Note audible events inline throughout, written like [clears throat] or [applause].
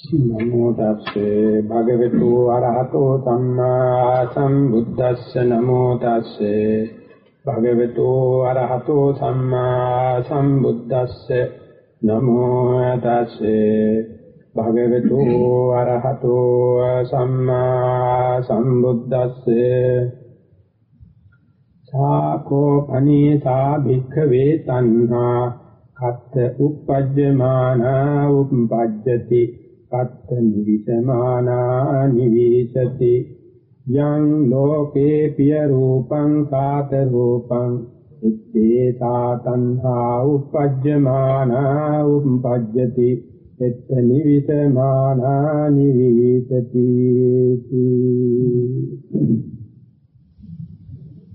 නමෝ තස්සේ භගවතු අරහතෝ සම්මා සම්බුද්දස්ස නමෝ තස්සේ භගවතු අරහතෝ සම්මා සම්බුද්දස්ස නමෝ තස්සේ භගවතු අරහතෝ සම්මා සම්බුද්දස්සේ සාකෝ පනීසා භික්ඛවේ තණ්හා කත්ත උප්පජ්ජමානා උප්පජ්ජති කත්ත නිවිසමානා නිවිසති. යං ලෝකේ පිය රූපං කාත රූපං. ඉත්තේ සාතන්හා උපජ්ජමානා උපජ්ජති එත්ත නිවිසමානා නිවිසති.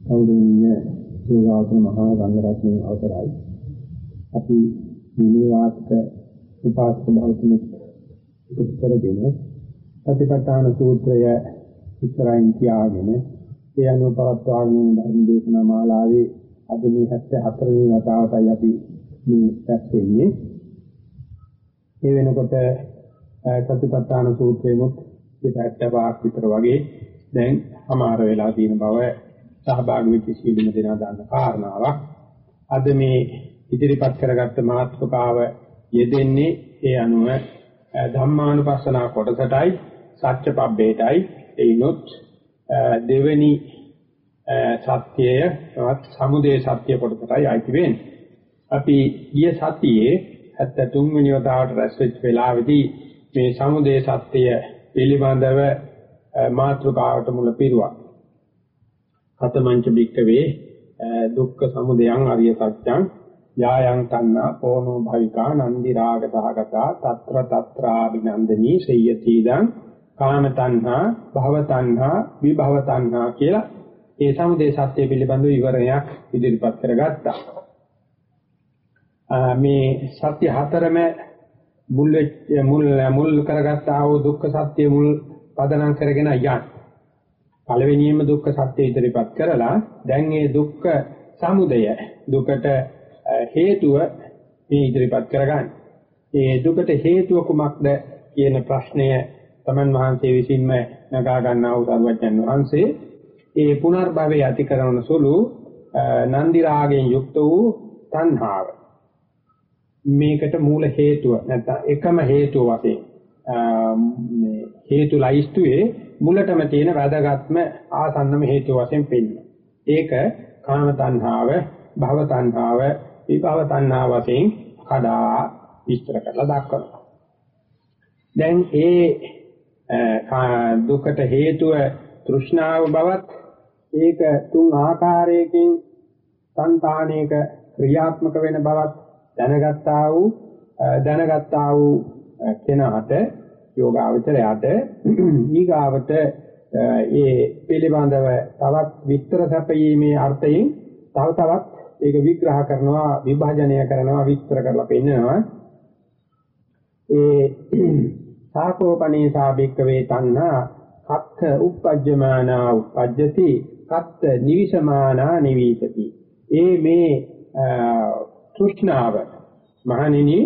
කවුරුන්නේ සේවාසන මහා සංඝරත්නයේ අවසරයි. අපි නිවාස්ක උපාසක භෞතික උත්තර දෙන සතිපට්ඨාන සූත්‍රය ඉස්සරහින් තියාගෙන ඒ අනුව පවත්වාගෙන ධර්ම දේශනා මාලාවේ අද මේ 74 වෙනි වතාවටයි අපි මේ රැස් වෙන්නේ. ඒ වෙනකොට සතිපට්ඨාන සූත්‍රෙමුත් 75ක් විතර වගේ දැන් අමාර වෙලා තියෙන බව සහභාගී වෙච්ච සීලම දෙනා දාන්න කාරණාවක්. අද මේ ඉදිරිපත් කරගත්ත මාතෘකාව යෙදෙන්නේ ඒ අනුව ධම්මානුපස්සනා කොටසටයි සත්‍යපබ්බේටයි එයිනොත් දෙවෙනි සත්‍යය සමුදේ සත්‍ය කොටසටයි අයිති වෙන්නේ. අපි ගිය සතියේ 73 වෙනි වතාවට රැස් වෙච්ච වෙලාවේදී මේ සමුදේ සත්‍යය පිළිබඳව මාතෘකාවට මුල පිරුවා. කතමංච බික්කවේ දුක්ඛ සමුදයං අරිය සත්‍යං යායන් තන්නා පෝනෝ භවිකා නන්දි රාග සහගතා తත්‍ර తත්‍රා විනන්දනී සේයතිදං කාම තණ්හා භව තණ්හා විභව තණ්හා කියලා ඒ සමුදේ සත්‍ය පිළිබඳව විවරණයක් ඉදිරිපත් කරගත්තා. මේ සත්‍ය හතරම මුල් මුල් මුල් කරගත්තා වූ දුක්ඛ සත්‍ය මුල් පදනම් කරගෙන යන්න. පළවෙනියෙන්ම දුක්ඛ සත්‍ය ඉදිරිපත් කරලා දැන් මේ දුක්ඛ සමුදය දුකට හේතුව මේ ඉදිරිපත් කරගන්න. ඒ දුකට හේතුව කුමක්ද කියන ප්‍රශ්නය තමන් වහන්සේ විසින්ම නගා ගන්නා වූ සර්වඥන් වහන්සේ ඒ පුනර්භවය ඇති කරන සුළු නන්දි රාගයෙන් යුක්ත වූ තණ්හාව මේකට මූල හේතුව නැත්නම් එකම හේතුව වශයෙන් මේ හේතු ලයිස්තුවේ මුලටම තියෙන වැදගත්ම ආසන්නම හේතුව වශයෙන් පෙන්නන. ඒක කාම තණ්හාව, භව තණ්හාව, විභව තණ්හා වශයෙන් කඩා විස්තර කරලා දක්වනවා. දැන් ඒ දුකට හේතුව තෘෂ්ණාව බවත් ඒක තුන් ආකාරයකින් సంతානයක ක්‍රියාත්මක වෙන බවත් දැනගත්තා වූ දැනගත්තා වූ කෙනාට යෝගාවචරයට ඊගාවට ඒ පිළිබඳව තවත් විස්තර සැපයීමේ අර්ථයෙන් තව තවත් ඒක විග්‍රහ කරනවා විභජනය කරනවා විස්තර කරලා පෙන්නනවා. ඒ සාකෝපණේ සාබික්කවේ තණ්හා කත්ත uppajjamana uppajjati කත්ත නිවිසමානා නිවිසති. ඒ මේ තෘෂ්ණාව මහණෙනි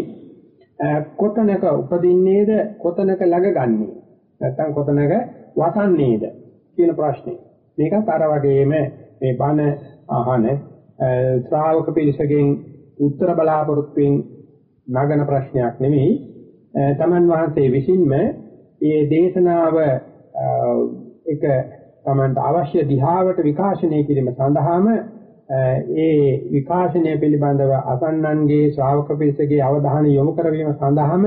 කොතනක උපදින්නේද කොතනක ළඟගන්නේ? නැත්නම් කොතනක වසන්නේද? කියන ප්‍රශ්නේ. මේකත් අර වගේම මේ බණ අහන ශ්‍රාවක පිරිසගෙන් උත්තර බලාපොරොත්තුෙන් නගන ප්‍රශ්නයක් නෙමෙයි. තමන් වහන්සේ විසින්ම මේ දේශනාව එක තමන්ට අවශ්‍ය දිහාවට විකාශනය කිරීම සඳහාම ඒ විකාශනය පිළිබඳව අසන්නන්ගේ ශ්‍රාවක පිරිසගේ අවධානය යොමු කරවීම සඳහාම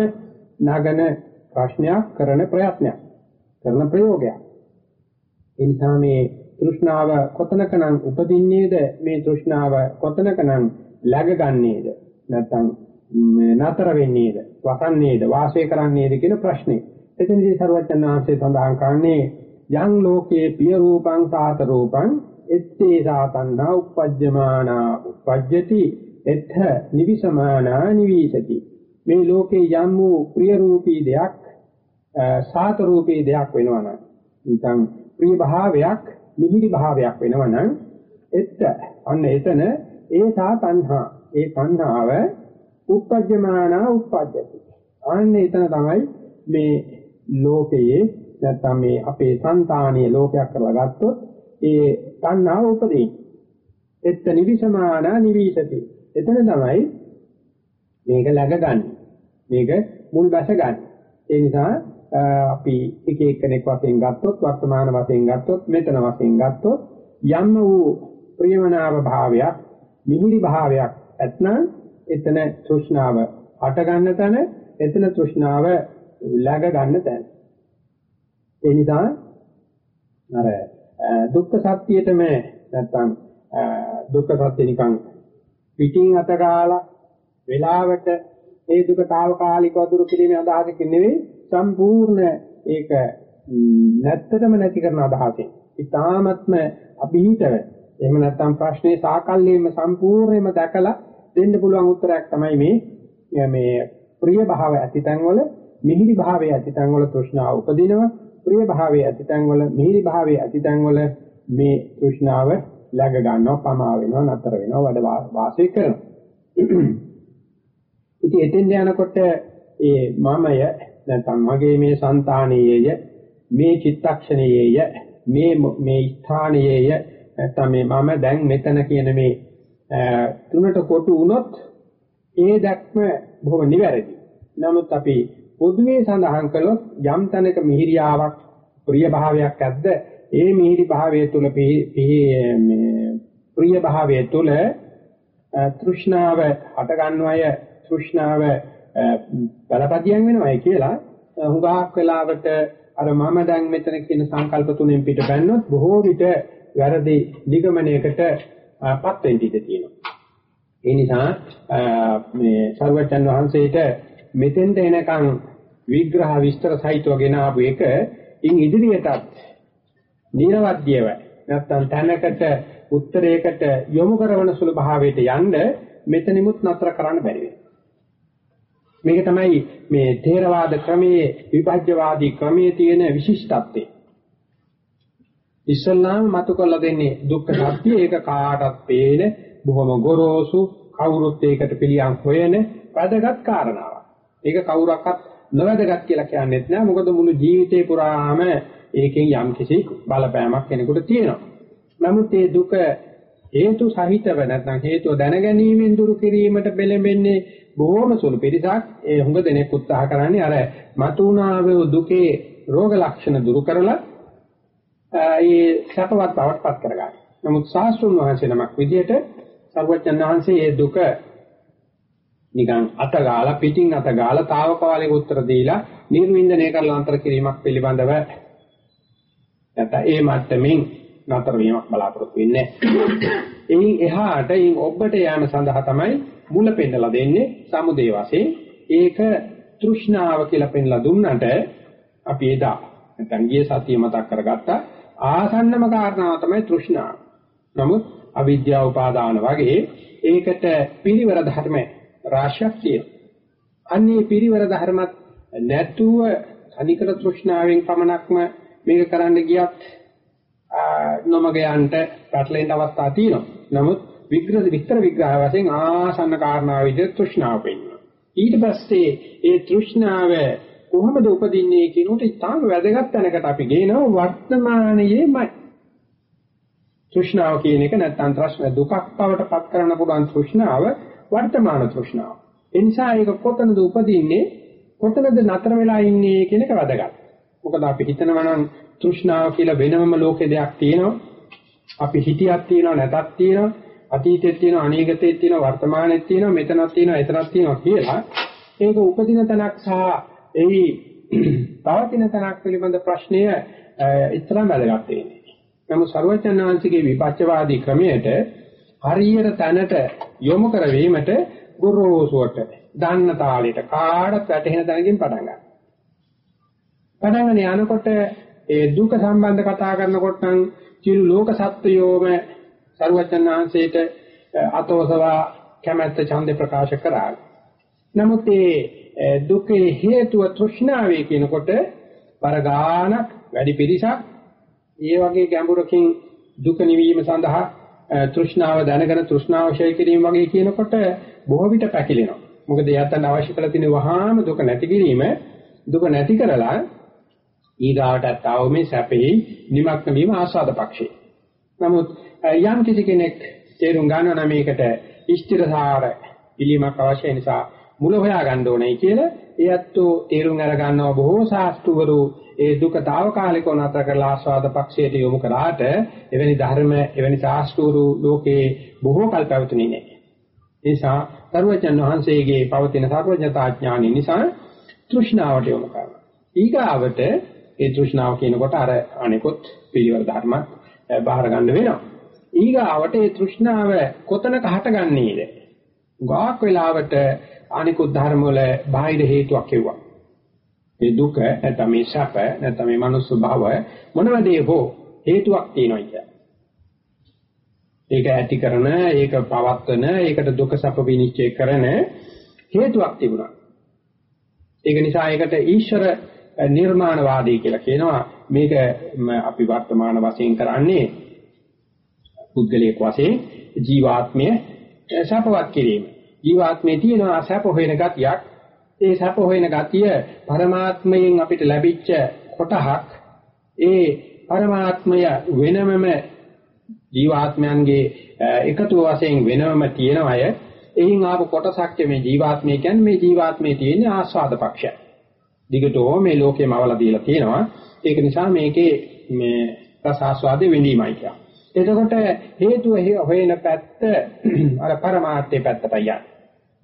නගන ප්‍රශ්නයක් කරන ප්‍රයත්නයක් කරන ප්‍රයෝගයක්. ඒ නිසා මේ තෘෂ්ණාව කොතනකනම් උපදින්නේද? මේ තෘෂ්ණාව කොතනකනම් läගගන්නේද නැත්නම් නතර වෙන්නේද? වසන්නේද? වාසය කරන්නේද කියන ප්‍රශ්නේ. එතනදී සරුවචන ආංශය සඳහන් කරන්නේ යං ලෝකේ පිය රූපං සාත රූපං එත්තේ සාතන්නා uppajjamana uppajjati එත්ථ නිවිසමානා නිවිසති. මේ ලෝකේ යම් වූ ප්‍රිය රූපී දෙයක් සාත රූපී දෙයක් වෙනවා නම් නිකන් ප්‍රිය භාවයක් මිහිරි භාවයක් වෙනවනම් එත්ත අන්න එතන ඒසා තණ්හා ඒ තණ්හාව උපජ්ජමානා උපජ්ජති අන්න එතන තමයි මේ ලෝකයේ නැත්නම් මේ අපේ సంతානීය ලෝකයක් කරලා ගත්තොත් ඒ තණ්හාව උපදී. එත්ත නිවිසමාන නිවිසති. එතන තමයි මේක läගගන්නේ. මේක මුල් බැස ගන්න. ඒ නිසා අපි එක එක්කෙනෙක් වශයෙන් ගත්තොත් වර්තමාන වශයෙන් ගත්තොත් මෙතන වශයෙන් ගත්තොත් යම් වූ ප්‍රියමනාප භාවයක් මිහිරි භාවයක් ඇත්නම් එතන තෘෂ්ණාව හට ගන්න තැන එතන තෘෂ්ණාව läග ගන්න තැන. ඒ නිසා අර දුක්ඛ සත්‍යයටම නැත්තම් දුක්ඛ සත්‍ය නිකන් පිටින් අත ගාලා වෙලාවට ඒ දුක తాවකාලිකව දුරු කිරීමේ අදහසකින් නෙවෙයි සම්පූර්ණ ඒක නැත්තටම නැති කරන අදහසෙන්. ඊ타මත්ම අභීතව. එහෙම නැත්නම් ප්‍රශ්නේ සාකල්යෙම සම්පූර්ණයෙන්ම දැකලා දෙන්න පුළුවන් උත්තරයක් තමයි මේ මේ ප්‍රිය භාව ඇතිතැන් වල මිහිරි භාවයේ ඇතිතැන් වල තෘෂ්ණාව උපදිනවා. ප්‍රිය භාවයේ ඇතිතැන් වල මිහිරි භාවයේ ඇතිතැන් වල මේ තෘෂ්ණාව läග ගන්නවා පමා වෙනවා නතර වෙනවා වැඩ වාසය කරනවා. ඉතින් එතෙන් යනකොට ඒ මමය නැත්නම් මගේ මේ సంతානයේය මේ චිත්තක්ෂණයේය මේ මේ ස්ථානයේය නැත්නම් මේ මම දැන් මෙතන කියන මේ තුනට කොටු වුණොත් ඒ දැක්ම බොහොම නිවැරදි. නමුත් අපි පොදුවේ සඳහන් කළොත් යම් තැනක මිහිරියාවක් ප්‍රිය භාවයක් ඇද්ද ඒ මිහිරි භාවය තුල ප්‍රිය භාවය තුල තෘෂ්ණාව හට ගන්නවය තෘෂ්ණාව බලපදියම් වෙනවයි කියලා. හුඟක් වෙලාවට අර මම දැන් මෙතන කියන සංකල්ප තුනෙන් පිට බැන්නොත් බොහෝ විට වැරදි නිගමනයකටපත් වෙන්න ඉඩ තියෙනවා. ඒ නිසා මේ සර්වචන් වහන්සේට මෙතෙන්ට එනකන් විග්‍රහ විස්තර සහිතව ගෙන ආපු එක ඉන් ඉදිරියටත් නිර්වද්‍යව නැත්තම් තැනකට උත්තරයකට යොමු කරන සුළු භාවයට යන්න මෙතනිමුත් නතර කරන්න බැරි මේක තමයි මේ ථේරවාද ක්‍රමයේ විභජ්‍යවාදී ක්‍රමයේ තියෙන විශිෂ්ටත්වය. ඉස්සල්ලාම මතු කරලා දෙන්නේ දුක්ඛ සත්‍ය ඒක කාටත් පේන බොහොම ගොරෝසු කවුරුත් ඒකට පිළියම් හොයන වැදගත් කාරණාවක්. ඒක කවුරක්වත් නොවැදගත් කියලා කියන්නේත් නෑ මොකද මුළු ජීවිතේ පුරාම ඒකෙන් යම්කිසි බලපෑමක් කෙනෙකුට තියෙනවා. නමුත් මේ දුක හේතු සහිතව නැත්නම් හේතුව දැනගැනීමෙන් දුරු කිරීමට පෙළඹෙන්නේ බොහෝම සුළු පිරිසක්. ඒ හුඟ දෙනෙක් උත්සාහ කරන්නේ අර මතුණා වූ දුකේ රෝග ලක්ෂණ දුරු කරලා ඒ සැපවත් බවට පත් කරගන්න. නමුත් සාස්ත්‍රුන් වහන්සේ නමක් විදියට සර්වඥන් වහන්සේ මේ දුක නිකන් අතගාලා පිටින් අතගාලා తాවකාලික උත්තර දීලා නිර්වින්දනය කරලා අන්තර කිරීමක් පිළිබඳව නැත්නම් ඒ මට්ටමින් නතර වීමක් බලාපොරොත්තු වෙන්නේ එයින් එහාට එයින් ඔබට යාම සඳහා තමයි මුල පෙන්නලා දෙන්නේ සමුදේ වශයෙන් ඒක තෘෂ්ණාව කියලා පෙන්ලා දුන්නට අපි එදා නැත්නම් ගිය සතිය මතක් කරගත්තා ආසන්නම කාරණාව තමයි තෘෂ්ණාව. නමුත් අවිද්‍යාව උපාදාන වගේ ඒකට පිරිවර ධර්ම රාශියක් තියෙනවා. අන්නේ පිරිවර ධර්මත් නැතුව අනිකර තෘෂ්ණාවෙන් පමණක්ම මේක කරන්න ගියත් නොමග යන්න පැටලෙන්න අවස්ථා තියෙනවා. නමුත් විග්‍රහ විස්තර විග්‍රහ වශයෙන් ආසන්න කාරණාව විදිහට තෘෂ්ණාව පෙන්වනවා. ඊට පස්සේ ඒ තෘෂ්ණාව කොහොමද උපදින්නේ කියනකොට ඉතාම වැදගත් තැනකට අපි ගේනවා වර්තමානයේමයි. තෘෂ්ණාව කියන එක නැත්තම් ත්‍රස්න දුකක් බවට පත් කරන්න පුළුවන් තෘෂ්ණාව වර්තමාන තෘෂ්ණාව. ඒ නිසා ඒක කොතනද උපදින්නේ කොතනද නතර වෙලා ඉන්නේ කියන එක වැදගත්. මොකද අපි හිතනවා නම් තෘෂ්ණාව කියලා වෙනම ලෝකේ දෙයක් තියෙනවා. අපි හිතියක් තියෙනවා නැතක් තියෙනවා. අතීතෙත් තියෙනවා අනාගතෙත් තියෙනවා වර්තමානෙත් තියෙනවා මෙතනක් තියෙනවා එතනක් තියෙනවා කියලා ඒක උපදින තැනක් සහ එහි [clears throat] පවතින තනක් පිළිබඳ ප්‍රශ්නය ඉතරම් වැදගත් වෙන්නේ. නමුත් ਸਰවඥාන්සේගේ විපච්චවාදී ක්‍රමයට හරියට තැනට යොමු කරවීමට ගුරුසුවට දන්න තාලෙට කාඩත් වැටෙන තැනකින් පටන් ගන්නවා. පටන් යනකොට ඒ දුක සම්බන්ධ කතා කරනකොට නම් සියලු ලෝක සත්වයෝම ਸਰවඥාන්සේට අතෝසවා කැමැත්ත ඡන්දේ ප්‍රකාශ කරා. නමුත් ඒ දුකේ හේතුව තෘෂ්ණාවේ කියනකොට වර ගානක් වැඩි පිරිසක් ඒ වගේ ගැඹුරකින් දුක නිවීම සඳහා තෘෂ්ණාව දැනගෙන තෘෂ්ණාව ක්ෂය කිරීම වගේ කියනකොට බොහෝ විට පැකිලෙනවා. මොකද එයාට අවශ්‍ය කරලා තියෙන වහාම දුක නැති කිරීම දුක නැති කරලා ඊගාටත් ආව මේ සැපේ නිමක්න වීම ආස්වාද පක්ෂේ. නමුත් යම් කිසි කෙනෙක් තේරුම් ගන්නවා නම් මේකට ඉෂ්ටිරසාර පිළිමක් අවශ්‍ය නිසා මුල හොයා ගන්න ඕනේ කියලා එයත් තේරුම් අර ගන්නවා බොහෝ ශාස්ත්‍රවරු ඒ දුක తాවකාලිකව නතර කරලා ආස්වාද පක්ෂයට යොමු කරාට එවැනි ධර්ම එවැනි ශාස්ත්‍රවරු ලෝකේ බොහෝ කල් පැවතුනේ නැහැ. ඒ නිසා සර්වජන් වහන්සේගේ පවතින සර්වඥතා ඥානය නිසා තෘෂ්ණාවට යොමු කරනවා. ඊගාවට ඒ තෘෂ්ණාව කියනකොට අර අනිකුත් පිළිවෙල ධර්ම බාහිර ගන්න වෙනවා. ඊගාවට ඒ තෘෂ්ණාව කොතනක හටගන්නේද? ගාක් වෙලාවට අනිකුත් ධර්ම වල බාහිර හේතුවක් එවුවා. මේ දුක නැත්නම් මේ සැප නැත්නම් මේ මනුස්ස භව මොනම දේ හෝ හේතුවක් තියෙනවා කියන්නේ. ඒක ඇති කරන, ඒක පවත්වන, ඒකට දුක සැප විනිශ්චය කරන හේතුවක් තිබුණා. ඒක නිසා ඒකට ඊශ්වර නිර්මාණවාදී කියලා කියනවා. මේක අපි වර්තමාන වශයෙන් කරන්නේ පුද්ගලයෙක් වශයෙන් ජීවාත්මය සැපවත් කිරීම. ජීවාත්මයේ තියෙන සැප හොයන ගතියක් ඒ සැප හොයන ගතිය පරමාත්මයෙන් අපිට ලැබිච්ච කොටහක් ඒ පරමාත්මය වෙනමම ජීවාත්මයන්ගේ එකතු වශයෙන් වෙනම තියෙන අය එයින් ආපු කොටසක් මේ ජීවාත්මය කියන්නේ මේ ජීවාත්මයේ තියෙන ආස්වාද පක්ෂය. දිගටෝ මේ ලෝකෙම අවලා දීලා තියෙනවා. ඒක නිසා මේකේ මේ රස ආස්වාදේ වෙඳීමයි කියන්නේ. එතකොට හේතුව හොයන පැත්ත අර පරමාර්ථයේ පැත්තට යන්නේ.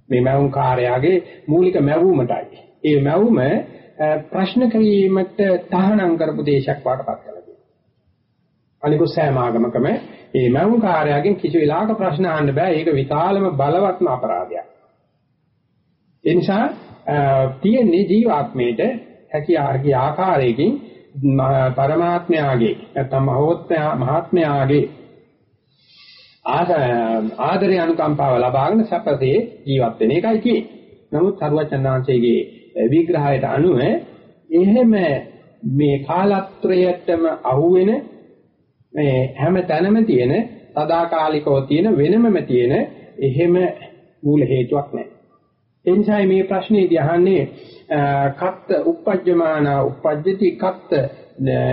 මේ මවුන් කාර්යයගේ මූලික මැවුමටයි. ඒ මැවුම ප්‍රශ්න කිරීමට තහනම් කරපු දේශයක් වාටපත් කරලා තියෙනවා. අනිකුත් සෑම ආගමකම මේ මැවුන් කාර්යයෙන් කිසි වෙලාවක ප්‍රශ්න අහන්න බෑ. ඒක විශාලම බලවත්ම අපරාධයක්. ඒ නිසා තියෙන්නේ ජීවාත්මයට හැකියාගේ ආකාරයකින් පරමාත්මයාගේ නැත්නම් මහෝත්මයා මහාත්මයාගේ ආදරය අනුකම්පාව ලබාගෙන සැපසේ ජීවත් වෙන එකයි කියන්නේ. නමුත් සරුවචනාංශයේ විග්‍රහයට අනුව එහෙම මේ කාලත්‍රයටම අහුවෙන මේ හැම තැනම තියෙන සදාකාලිකව තියෙන වෙනමම තියෙන එහෙම මූල හේතුවක් නැහැ. ඒ නිසා මේ ප්‍රශ්නේදී අහන්නේ කත්ත uppajjamana uppajjati කත්ත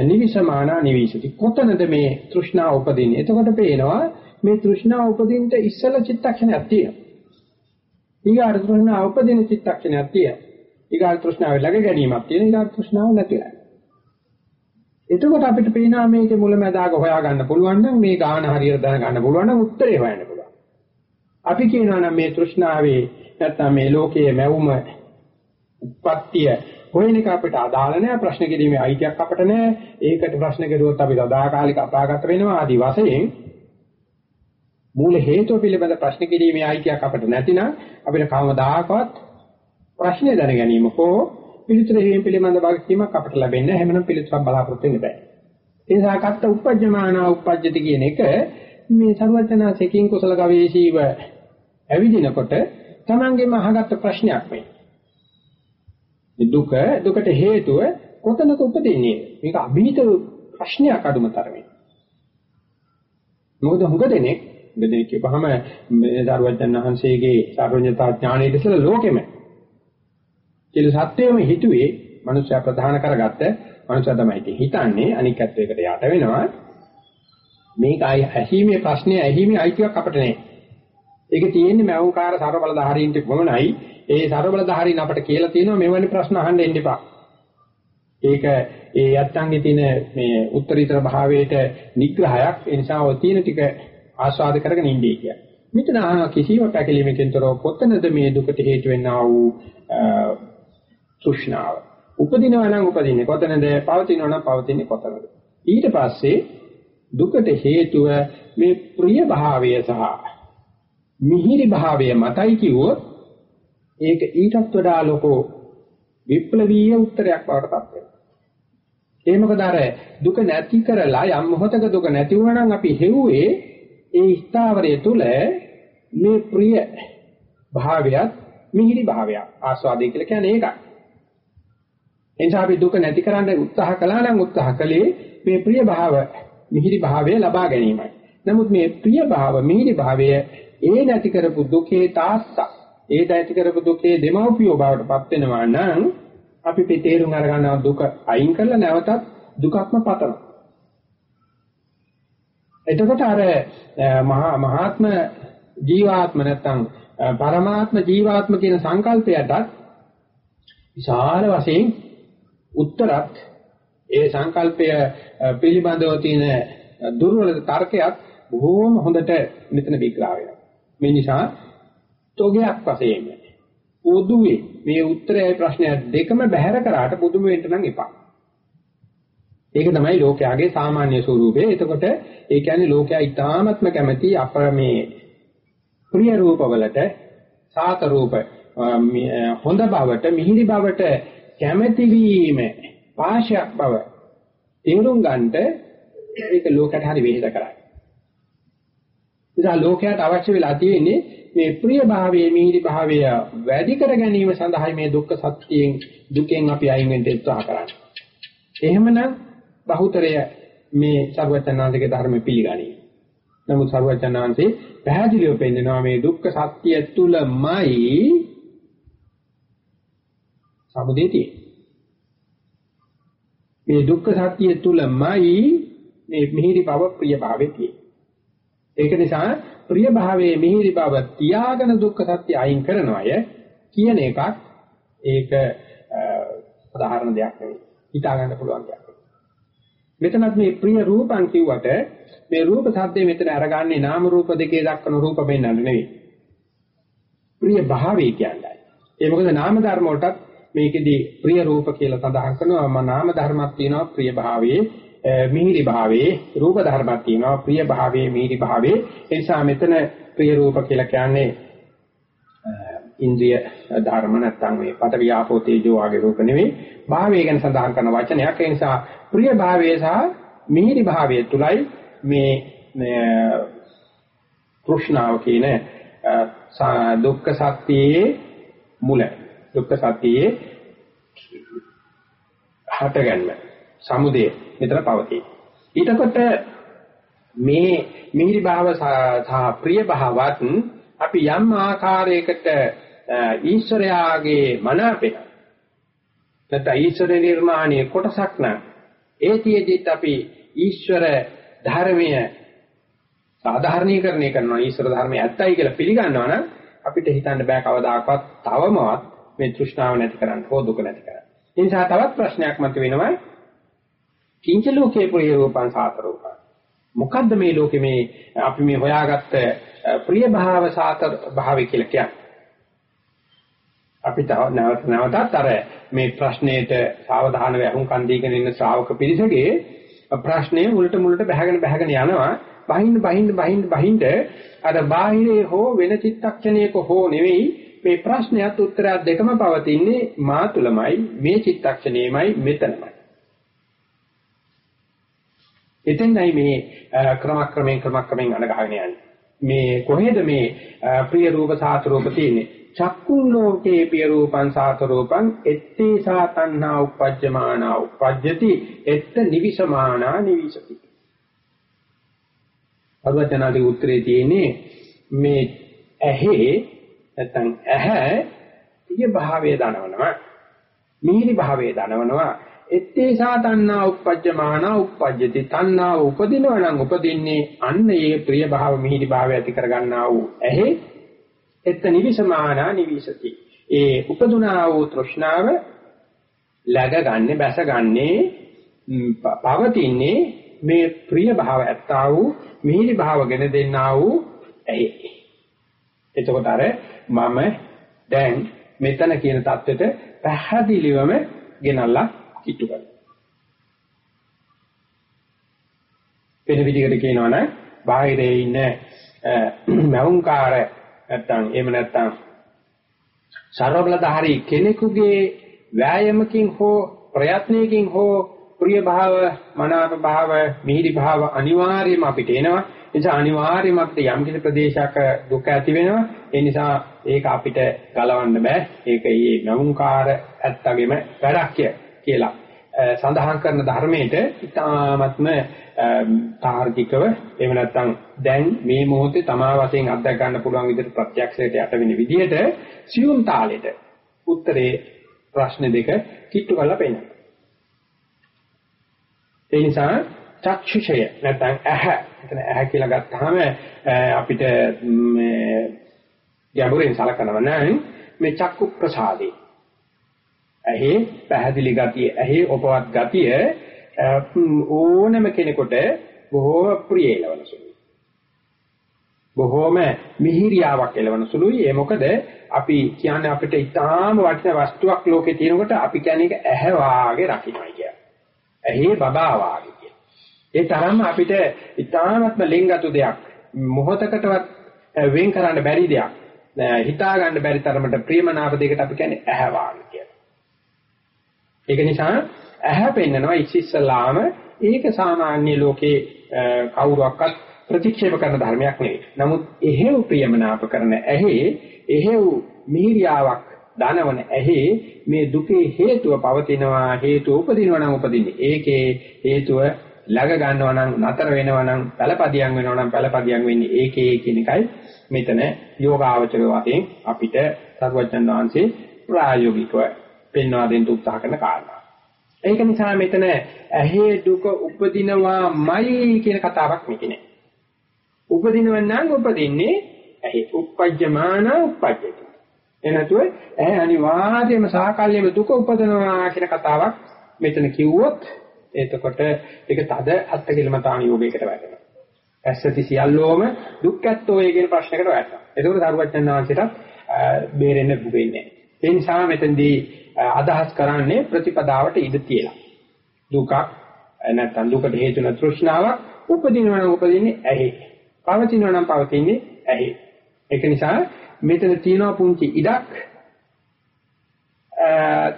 නිවිසමානා නිවිසති. කොතනද මේ තෘෂ්ණාව උපදින්නේ? එතකොට පේනවා මේ තෘෂ්ණාව උපදින්න ඉස්සල චිත්තක්ෂණයක් තියෙනවා. ඊගාට තෘෂ්ණාව උපදින චිත්තක්ෂණයක් තියෙනවා. ඊගාට තෘෂ්ණාව ළඟ ගැනීමක් තියෙනවා. ඊගාට තෘෂ්ණාව නැතිලා. එතකොට අපිට පේනවා මේකේ මුලැමැදාක හොයාගන්න පුළුවන් නම් මේ ගාන හරියට දැනගන්න පුළුවන් නම් උත්තරේ හොයන්න පුළුවන්. අපි කියනවා නම් මේ තෘෂ්ණාවේ නැත්තම් මේ ලෝකයේ මැවුම උප්පත්තිය හොයන එක අපිට අදාළ නැහැ ප්‍රශ්න කිරීමේ අයිතියක් අපිට නැහැ. ඒකට ප්‍රශ්න කරුවොත් අපි සදාකාලික අපාගත වෙනවා ආදි වශයෙන් මූල හේතුව පිළිබඳ ප්‍රශ්න කිරීමේ අයිතියක් අපිට නැතිනම් අපිට කවමදාකවත් ප්‍රශ්න දැන ගැනීම හෝ පිළිතුර හේම පිළිබඳ වගකීමක් අපිට ලැබෙන්නේ නැහැ. හැමනම් පිළිතුරක් බලාපොරොත්තු වෙන්න බෑ. ඒ නිසා කත්ත උපජ්ජමානා උපජ්ජති කියන එක මේ ਸਰවඥාසෙකින් කුසල ගවේෂීව ඇවිදිනකොට තමන්ගේම අහගත්ත ප්‍රශ්නයක් මේ. දුක දුකට හේතුව කොතනක උපදින්නේ? මේක අභීත ප්‍රශ්නයක් අඩුම තරමේ. මොකද හුඟ දෙනෙක් බෙදෙන කියපහම මේ දරුවචන් වහන්සේගේ සර්වඥතා ඥාණයට ඉස්සෙල්ලා ලෝකෙම කියලා සත්‍යයම හිතුවේ මනුෂ්‍යයා ප්‍රධාන කරගත්ත මනුෂ්‍යයා තමයි හිතන්නේ අනික් ඇත්තයකට යට වෙනවා මේක ඇහිීමේ ප්‍රශ්නේ ඇහිීමේ අයිතියක් අපිට නැහැ ඒක තියෙන්නේ මෞකාර ਸਰබලධාරීන්ට පමණයි. ඒ ਸਰබලධාරීන් අපට කියලා තියෙනවා මෙවැනි ප්‍රශ්න අහන්න එන්න එපා. ඒක ඒ යත්තන්ගේ තියෙන මේ උත්තරීතර භාවයට නිග්‍රහයක්. ඒ නිසා ඔය තියෙන ටික ආස්වාද කරගෙන ඉන්නේ කියලා. මෙතන අහන කිසිම පැකිලීමකින් තොරව කොතනද මේ දුකට හේතු වෙන්නා වූ තෘෂ්ණාව? උපදිනවා නම් උපදින්නේ කොතනද? පවතිනවා නම් පවතින්නේ කොතනද? ඊට පස්සේ දුකට හේතුව මේ ප්‍රිය භාවය සහ මිහිරි භාවය මතයි කිව්වොත් ඒක ඊටත් වඩා ලොකෝ විප්ලවීය උත්තරයක් බවට පත් වෙනවා. ඒ මොකද අර දුක නැති කරලා යම් මොහතක දුක නැති වුණා නම් අපි හෙව්වේ ඒ ස්ථාවරය තුල මේ ප්‍රිය භාවයත් මිහිරි භාවයක් ආස්වාදේ කියලා කියන්නේ ඒකයි. එනිසා අපි දුක නැති කරන්න උත්සාහ කළා නම් උත්සාහ කළේ මේ ප්‍රිය භාව මිහිරි භාවය ලබා ගැනීමයි. නමුත් මේ ප්‍රිය භාව මිහිරි භාවය ඒ නැති කරපු දුකේ තාස්ස ඒ නැති කරපු දුකේ දෙමව්පියෝ බවට පත් වෙනවා නම් අපි මේ තේරුම් අරගන්නවා දුක අයින් කරලා නැවතත් දුකක්ම පතනවා. එතකොට අර මහා මහාත්ම ජීවාත්ම නැත්තම් පරමාත්ම ජීවාත්ම කියන සංකල්පයටත් විශාල වශයෙන් උත්තරත් ඒ සංකල්පය පිළිබඳව තියෙන දුර්වල තර්කයක් බොහෝම හොඳට මෙතන විග්‍රහ වෙනවා. මේ නිසා තෝගයක් වශයෙන් පොදුවේ මේ උත්තරයයි ප්‍රශ්නය දෙකම බැහැර කරාට පුදුම වෙන්න නම් එපා. ඒක තමයි ලෝකයාගේ සාමාන්‍ය ස්වરૂපය. එතකොට ඒ කියන්නේ ලෝකයා ඊටාත්ම කැමති අප මේ ප්‍රිය රූපවලට සාත රූප හොඳ බවට මිහිරි බවට කැමැති වීම පාශයක් බව තේරුම් ගන්නට ඒක ලෝකයට හරි වෙහෙස කරයි. ඉතින් ලෝකයට අවශ්‍ය වෙලා තියෙන්නේ මේ ප්‍රිය භාවයේ මිහිරි භාවය වැඩි කර ගැනීම සඳහා මේ දුක්ඛ සත්‍යයෙන් දුකෙන් අපි අයින් වෙන්න උත්සාහ කරන්නේ. එහෙමනම් බහුතරය මේ සර්වචනාන්තගේ ධර්ම පිළිගනී. නමුත් සර්වචනාන්තේ පැහැදිලිව පෙන්නනවා මේ දුක්ඛ සත්‍ය තුලමයි සමුදේ තියෙන්නේ. මේ දුක්ඛ සත්‍ය තුලමයි මේ මිහිරි බව ප්‍රිය භාවයේ තියෙන්නේ. ඒක නිසා ප්‍රිය භාවයේ මිහිරි බව තියාගෙන දුක්ඛ සත්‍ය අයින් කරනවය කියන එකක් ඒක සාධාරණ දෙයක් නෙවෙයි. හිතා ගන්න පුළුවන් දෙයක්. මෙතනත් මේ ප්‍රිය රූපං කිව්වට මේ රූප සද්දේ මෙතන අරගන්නේ නාම රූප දෙකේ දක්වන රූප වෙන්නන්නේ නෙවෙයි. ප්‍රිය භාවය කියන්නේ. ඒ මොකද නාම ධර්ම වලටත් මේකෙදි ප්‍රිය රූප කියලා සඳහන් කරනවා මම නාම ධර්මයක් තියෙනවා ප්‍රිය භාවයේ මිහිරි භාවයේ රූප ධර්මයක් තියෙනවා ප්‍රිය භාවයේ මිහිරි භාවයේ. ඒ නිසා මෙතන ප්‍රිය රූප කියලා කියන්නේ ඉන්ද්‍රිය ධර්ම නැත්නම් මේ පට වියාපෝ තේජෝ ආගේ රූප නෙවෙයි. භාවය ගැන සඳහන් කරන වචනයක්. ඒ නිසා ප්‍රිය භාවයේ සහ මිහිරි භාවයේ තුලයි මේ කෘෂ්ණාව කියන දුක්ඛ සත්‍යයේ මුල දුක්ඛ සත්‍යයේ හටගන්න සමුදය මෙතන පවතී. ඊටකොට මේ මිහිරි භාව සහ ප්‍රිය භාවත් අපි යම් ආකාරයකට ඊශ්වරයාගේ මනාපේ නැත්නම් ඊශ්වර නිර්මාණයේ කොටසක් නම් ඒතියෙදිත් අපි ඊශ්වර ධර්මය සාධාරණීකරණය කරනවා ඊශ්වර ධර්මය ඇත්තයි කියලා පිළිගන්නවා නම් අපිට හිතන්න බෑ කවදාකවත් තවමවත් මේ තෘෂ්ණාව නැති කරන්න හෝ දුක නැති කරන්න. ඒ නිසා තවත් ප්‍රශ්නයක් මතුවෙනවා කිංච ලෝකේ ප්‍රිය රූපං සාත රූපං. මොකද්ද මේ ලෝකේ මේ අපි මේ හොයාගත්ත ප්‍රිය භාව සාත භාවය කියලා කියන්නේ? අපිට නැවත නැවතත් අර මේ ප්‍රශ්නෙට සාවධානව අහුම්කන් දීගෙන ඉන්න ශ්‍රාවක පිරිසගේ ප්‍රශ්නේ මුලට මුලට බහගෙන බහගෙන යනවා බහින්න බහින්න බහින්න බහින්න අර බාහිරේ හෝ වෙන චිත්තක්ෂණයක හෝ නෙවෙයි මේ ප්‍රශ්නයත් උත්තරයත් දෙකම පවතින්නේ මා තුලමයි මේ චිත්තක්ෂණයමයි මෙතනමයි එතෙන්යි මේ ක්‍රමක්‍රමයෙන් ක්‍රමක්‍රමයෙන් අනගහගෙන යන්නේ. මේ කොහෙද මේ ප්‍රිය රූප සාත රූප තියෙන්නේ? චක්කුන් ලෝකේ ප්‍රිය රූපං සාත රූපං එත්තේ සාතන්නා උපජ්ජමානා උපජ්ජති එත්ත නිවිසමානා නිවිසති. අරවචනාදී උත්තරේ තියෙන්නේ මේ ඇහි නැත්නම් ඇහැ පිය භාවයේ දනවනවා මිහිරි භාවයේ දනවනවා එත්තේසා තණ්හා උප්පජ්ජමානා උප්පජ්ජති. තණ්හා උපදිනවා නම් උපදින්නේ අන්න ඒ ප්‍රිය භාව මිහිරි භාවය ඇති කරගන්නා වූ ඇහි. එත්ත නිවිසමානා නිවිසති. ඒ උපදුනා වූ තෘෂ්ණාව läගගන්නේ බැසගන්නේ පවතින්නේ මේ ප්‍රිය භාව ඇත්තා වූ මිහිරි භාවගෙන දෙන්නා වූ ඇහි. එතකොට අර මම දැන් මෙතන කියන தත්වෙට පැහැදිලිවම ගෙනල්ලා කිට්ටු කරනවා. වෙන විදිහකට කියනවා නම් බාහිරේ ඉන්න මෞංකාර නැත්තම් එහෙම නැත්තම් ਸਰවබලධාරී කෙනෙකුගේ වෑයමකින් හෝ ප්‍රයත්නයකින් හෝ ප්‍රිය භාව මනාප භාව මිහිරි භාව අනිවාර්යයෙන්ම අපිට එනවා. ඒ නිසා අනිවාර්යයෙන්ම අපිට යම් කිසි ප්‍රදේශයක දුක ඇති වෙනවා. ඒ නිසා ඒක අපිට ගලවන්න බෑ. ඒක ඊ නමුංකාර ඇත්තගෙම වැඩක් කියලා. සඳහන් කරන ධර්මයේට ඉතාමත්ම තාර්කිකව එහෙම නැත්නම් දැන් මේ මොහොතේ තමා වශයෙන් අත්දැක ගන්න පුළුවන් විදිහට ප්‍රත්‍යක්ෂයට යට වෙන විදිහට සියුම් තාලෙට උත්තරේ ප්‍රශ්න දෙක කිට්ටු කරලා පෙන්නනවා. ඒ නිසා චක්ෂුෂය නැත්නම් ඇහැ එතන ඇහැ කියලා ගත්තාම අපිට මේ ගැඹුරින් සලකනවා නම් මේ චක්කු ප්‍රසාදේ ඇහි පැහැදිලි ගතිය ඇහි උපවත් ගතිය ඕනම කෙනෙකුට බොහෝ ප්‍රිය එළවන සුළුයි. බොහෝම මිහිරියාවක් එළවන සුළුයි. ඒ මොකද අපි කියන්නේ අපිට ඊටාම වටින වස්තුවක් ලෝකේ තියෙනකොට අපි කියන්නේ ඒක ඇහැ වාගේ රකින්නයි කියන්නේ. ඇහි බබා වාගේ කියන. ඒ තරම්ම අපිට ඊටාමත්ම ලෙන්ගතු දෙයක් මොහතකටවත් වෙන් කරන්න බැරි දෙයක් හිතා ගන්න බැරි තරමට ප්‍රියමනාප දෙයකට අපි කියන්නේ ඇහැ වාගේ කියලා. ඒක නිසා ඇහැ පෙන්නනවා ඉස්සෙල්ලාම ඒක සාමාන්‍ය ලෝකේ කවුරක්වත් ප්‍රතික්ෂේප කරන ධර්මයක් නෙවෙයි. නමුත් එහෙව් ප්‍රියමනාප කරන ඇහි එහෙව් මිහිරියාවක් දනවන ඇහි මේ දුකේ හේතුව පවතිනවා හේතුව උපදිනවා නම් උපදින්නේ. ඒකේ හේතුව läග ගන්නවා නම් නතර වෙනවා නම් පළපදියම් වෙනවා නම් පළපදියම් වෙන්නේ ඒකේ කියන එකයි මෙතන යෝගාවචර වශයෙන් අපිට සර්වඥාන් වහන්සේ ප්‍රායෝගිකව පෙන්වා දෙන්න උත්සාහ කරන කාරණා. ඒක නිසා මෙතන ඇහි දුක උපදිනවාමයි කියන කතාවක් මෙතන. උපදිනව නම් උපදින්නේ ඇහි උපජ්ජමාන උපජ්ජති. එනතුව ඇහැ අනිවාර්යයෙන්ම සාකල්යෙම දුක උපදිනවා කියන කතාවක් මෙතන කිව්වොත් එතකොට ඒක තද අත්කලමතාන යෝගයකට වැටෙනවා. ඇස්සති සියල්ලෝම දුක් ඇත්තෝය කියන ප්‍රශ්නයකට වැටෙනවා. ඒකෝට සාරුවච්චන් වහන්සේට බේරෙන්න වෙන්නේ. ඒ නිසා මෙතෙන්දී අදහස් කරන්නේ ප්‍රතිපදාවට ඉඩ තියලා. දුකක් නැත්නම් දුකට හේතු වෙන තෘෂ්ණාවක් උපදිනවා නම් උපදින්නේ ඇහි. පවතිනවා නම් පවතින්නේ ඇහි. ඒක නිසා මෙතන තියෙනවා පුංචි ඉඩක්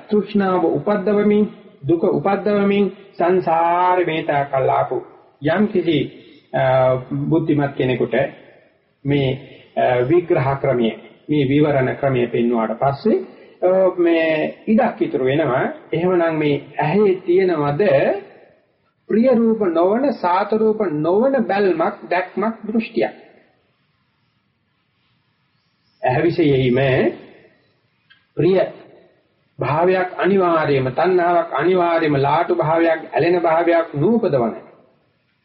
තෘෂ්ණාව උපද්දවමින් දුක උපද්දවමින් සංසාර වේතා කල්ලාපු යම් කිසි බුද්ධිමත් කෙනෙකුට මේ විග්‍රහ ක්‍රමයේ මේ විවරණ ක්‍රමයේ පෙන්වුවාට පස්සේ මේ ඉඩක් ඉතුරු වෙනවා. එහෙමනම් මේ ඇහි තියෙනවද ප්‍රිය රූප නොවන සාත රූප නොවන බැල්මක් දැක්මක් දෘෂ්ටියක්. ඇහැවිසෙයිම ප්‍රිය භාවයක් අනිවාර්යයෙන්ම තණ්හාවක් අනිවාර්යයෙන්ම ලාටු භාවයක් ඇලෙන භාවයක් නූපදවන.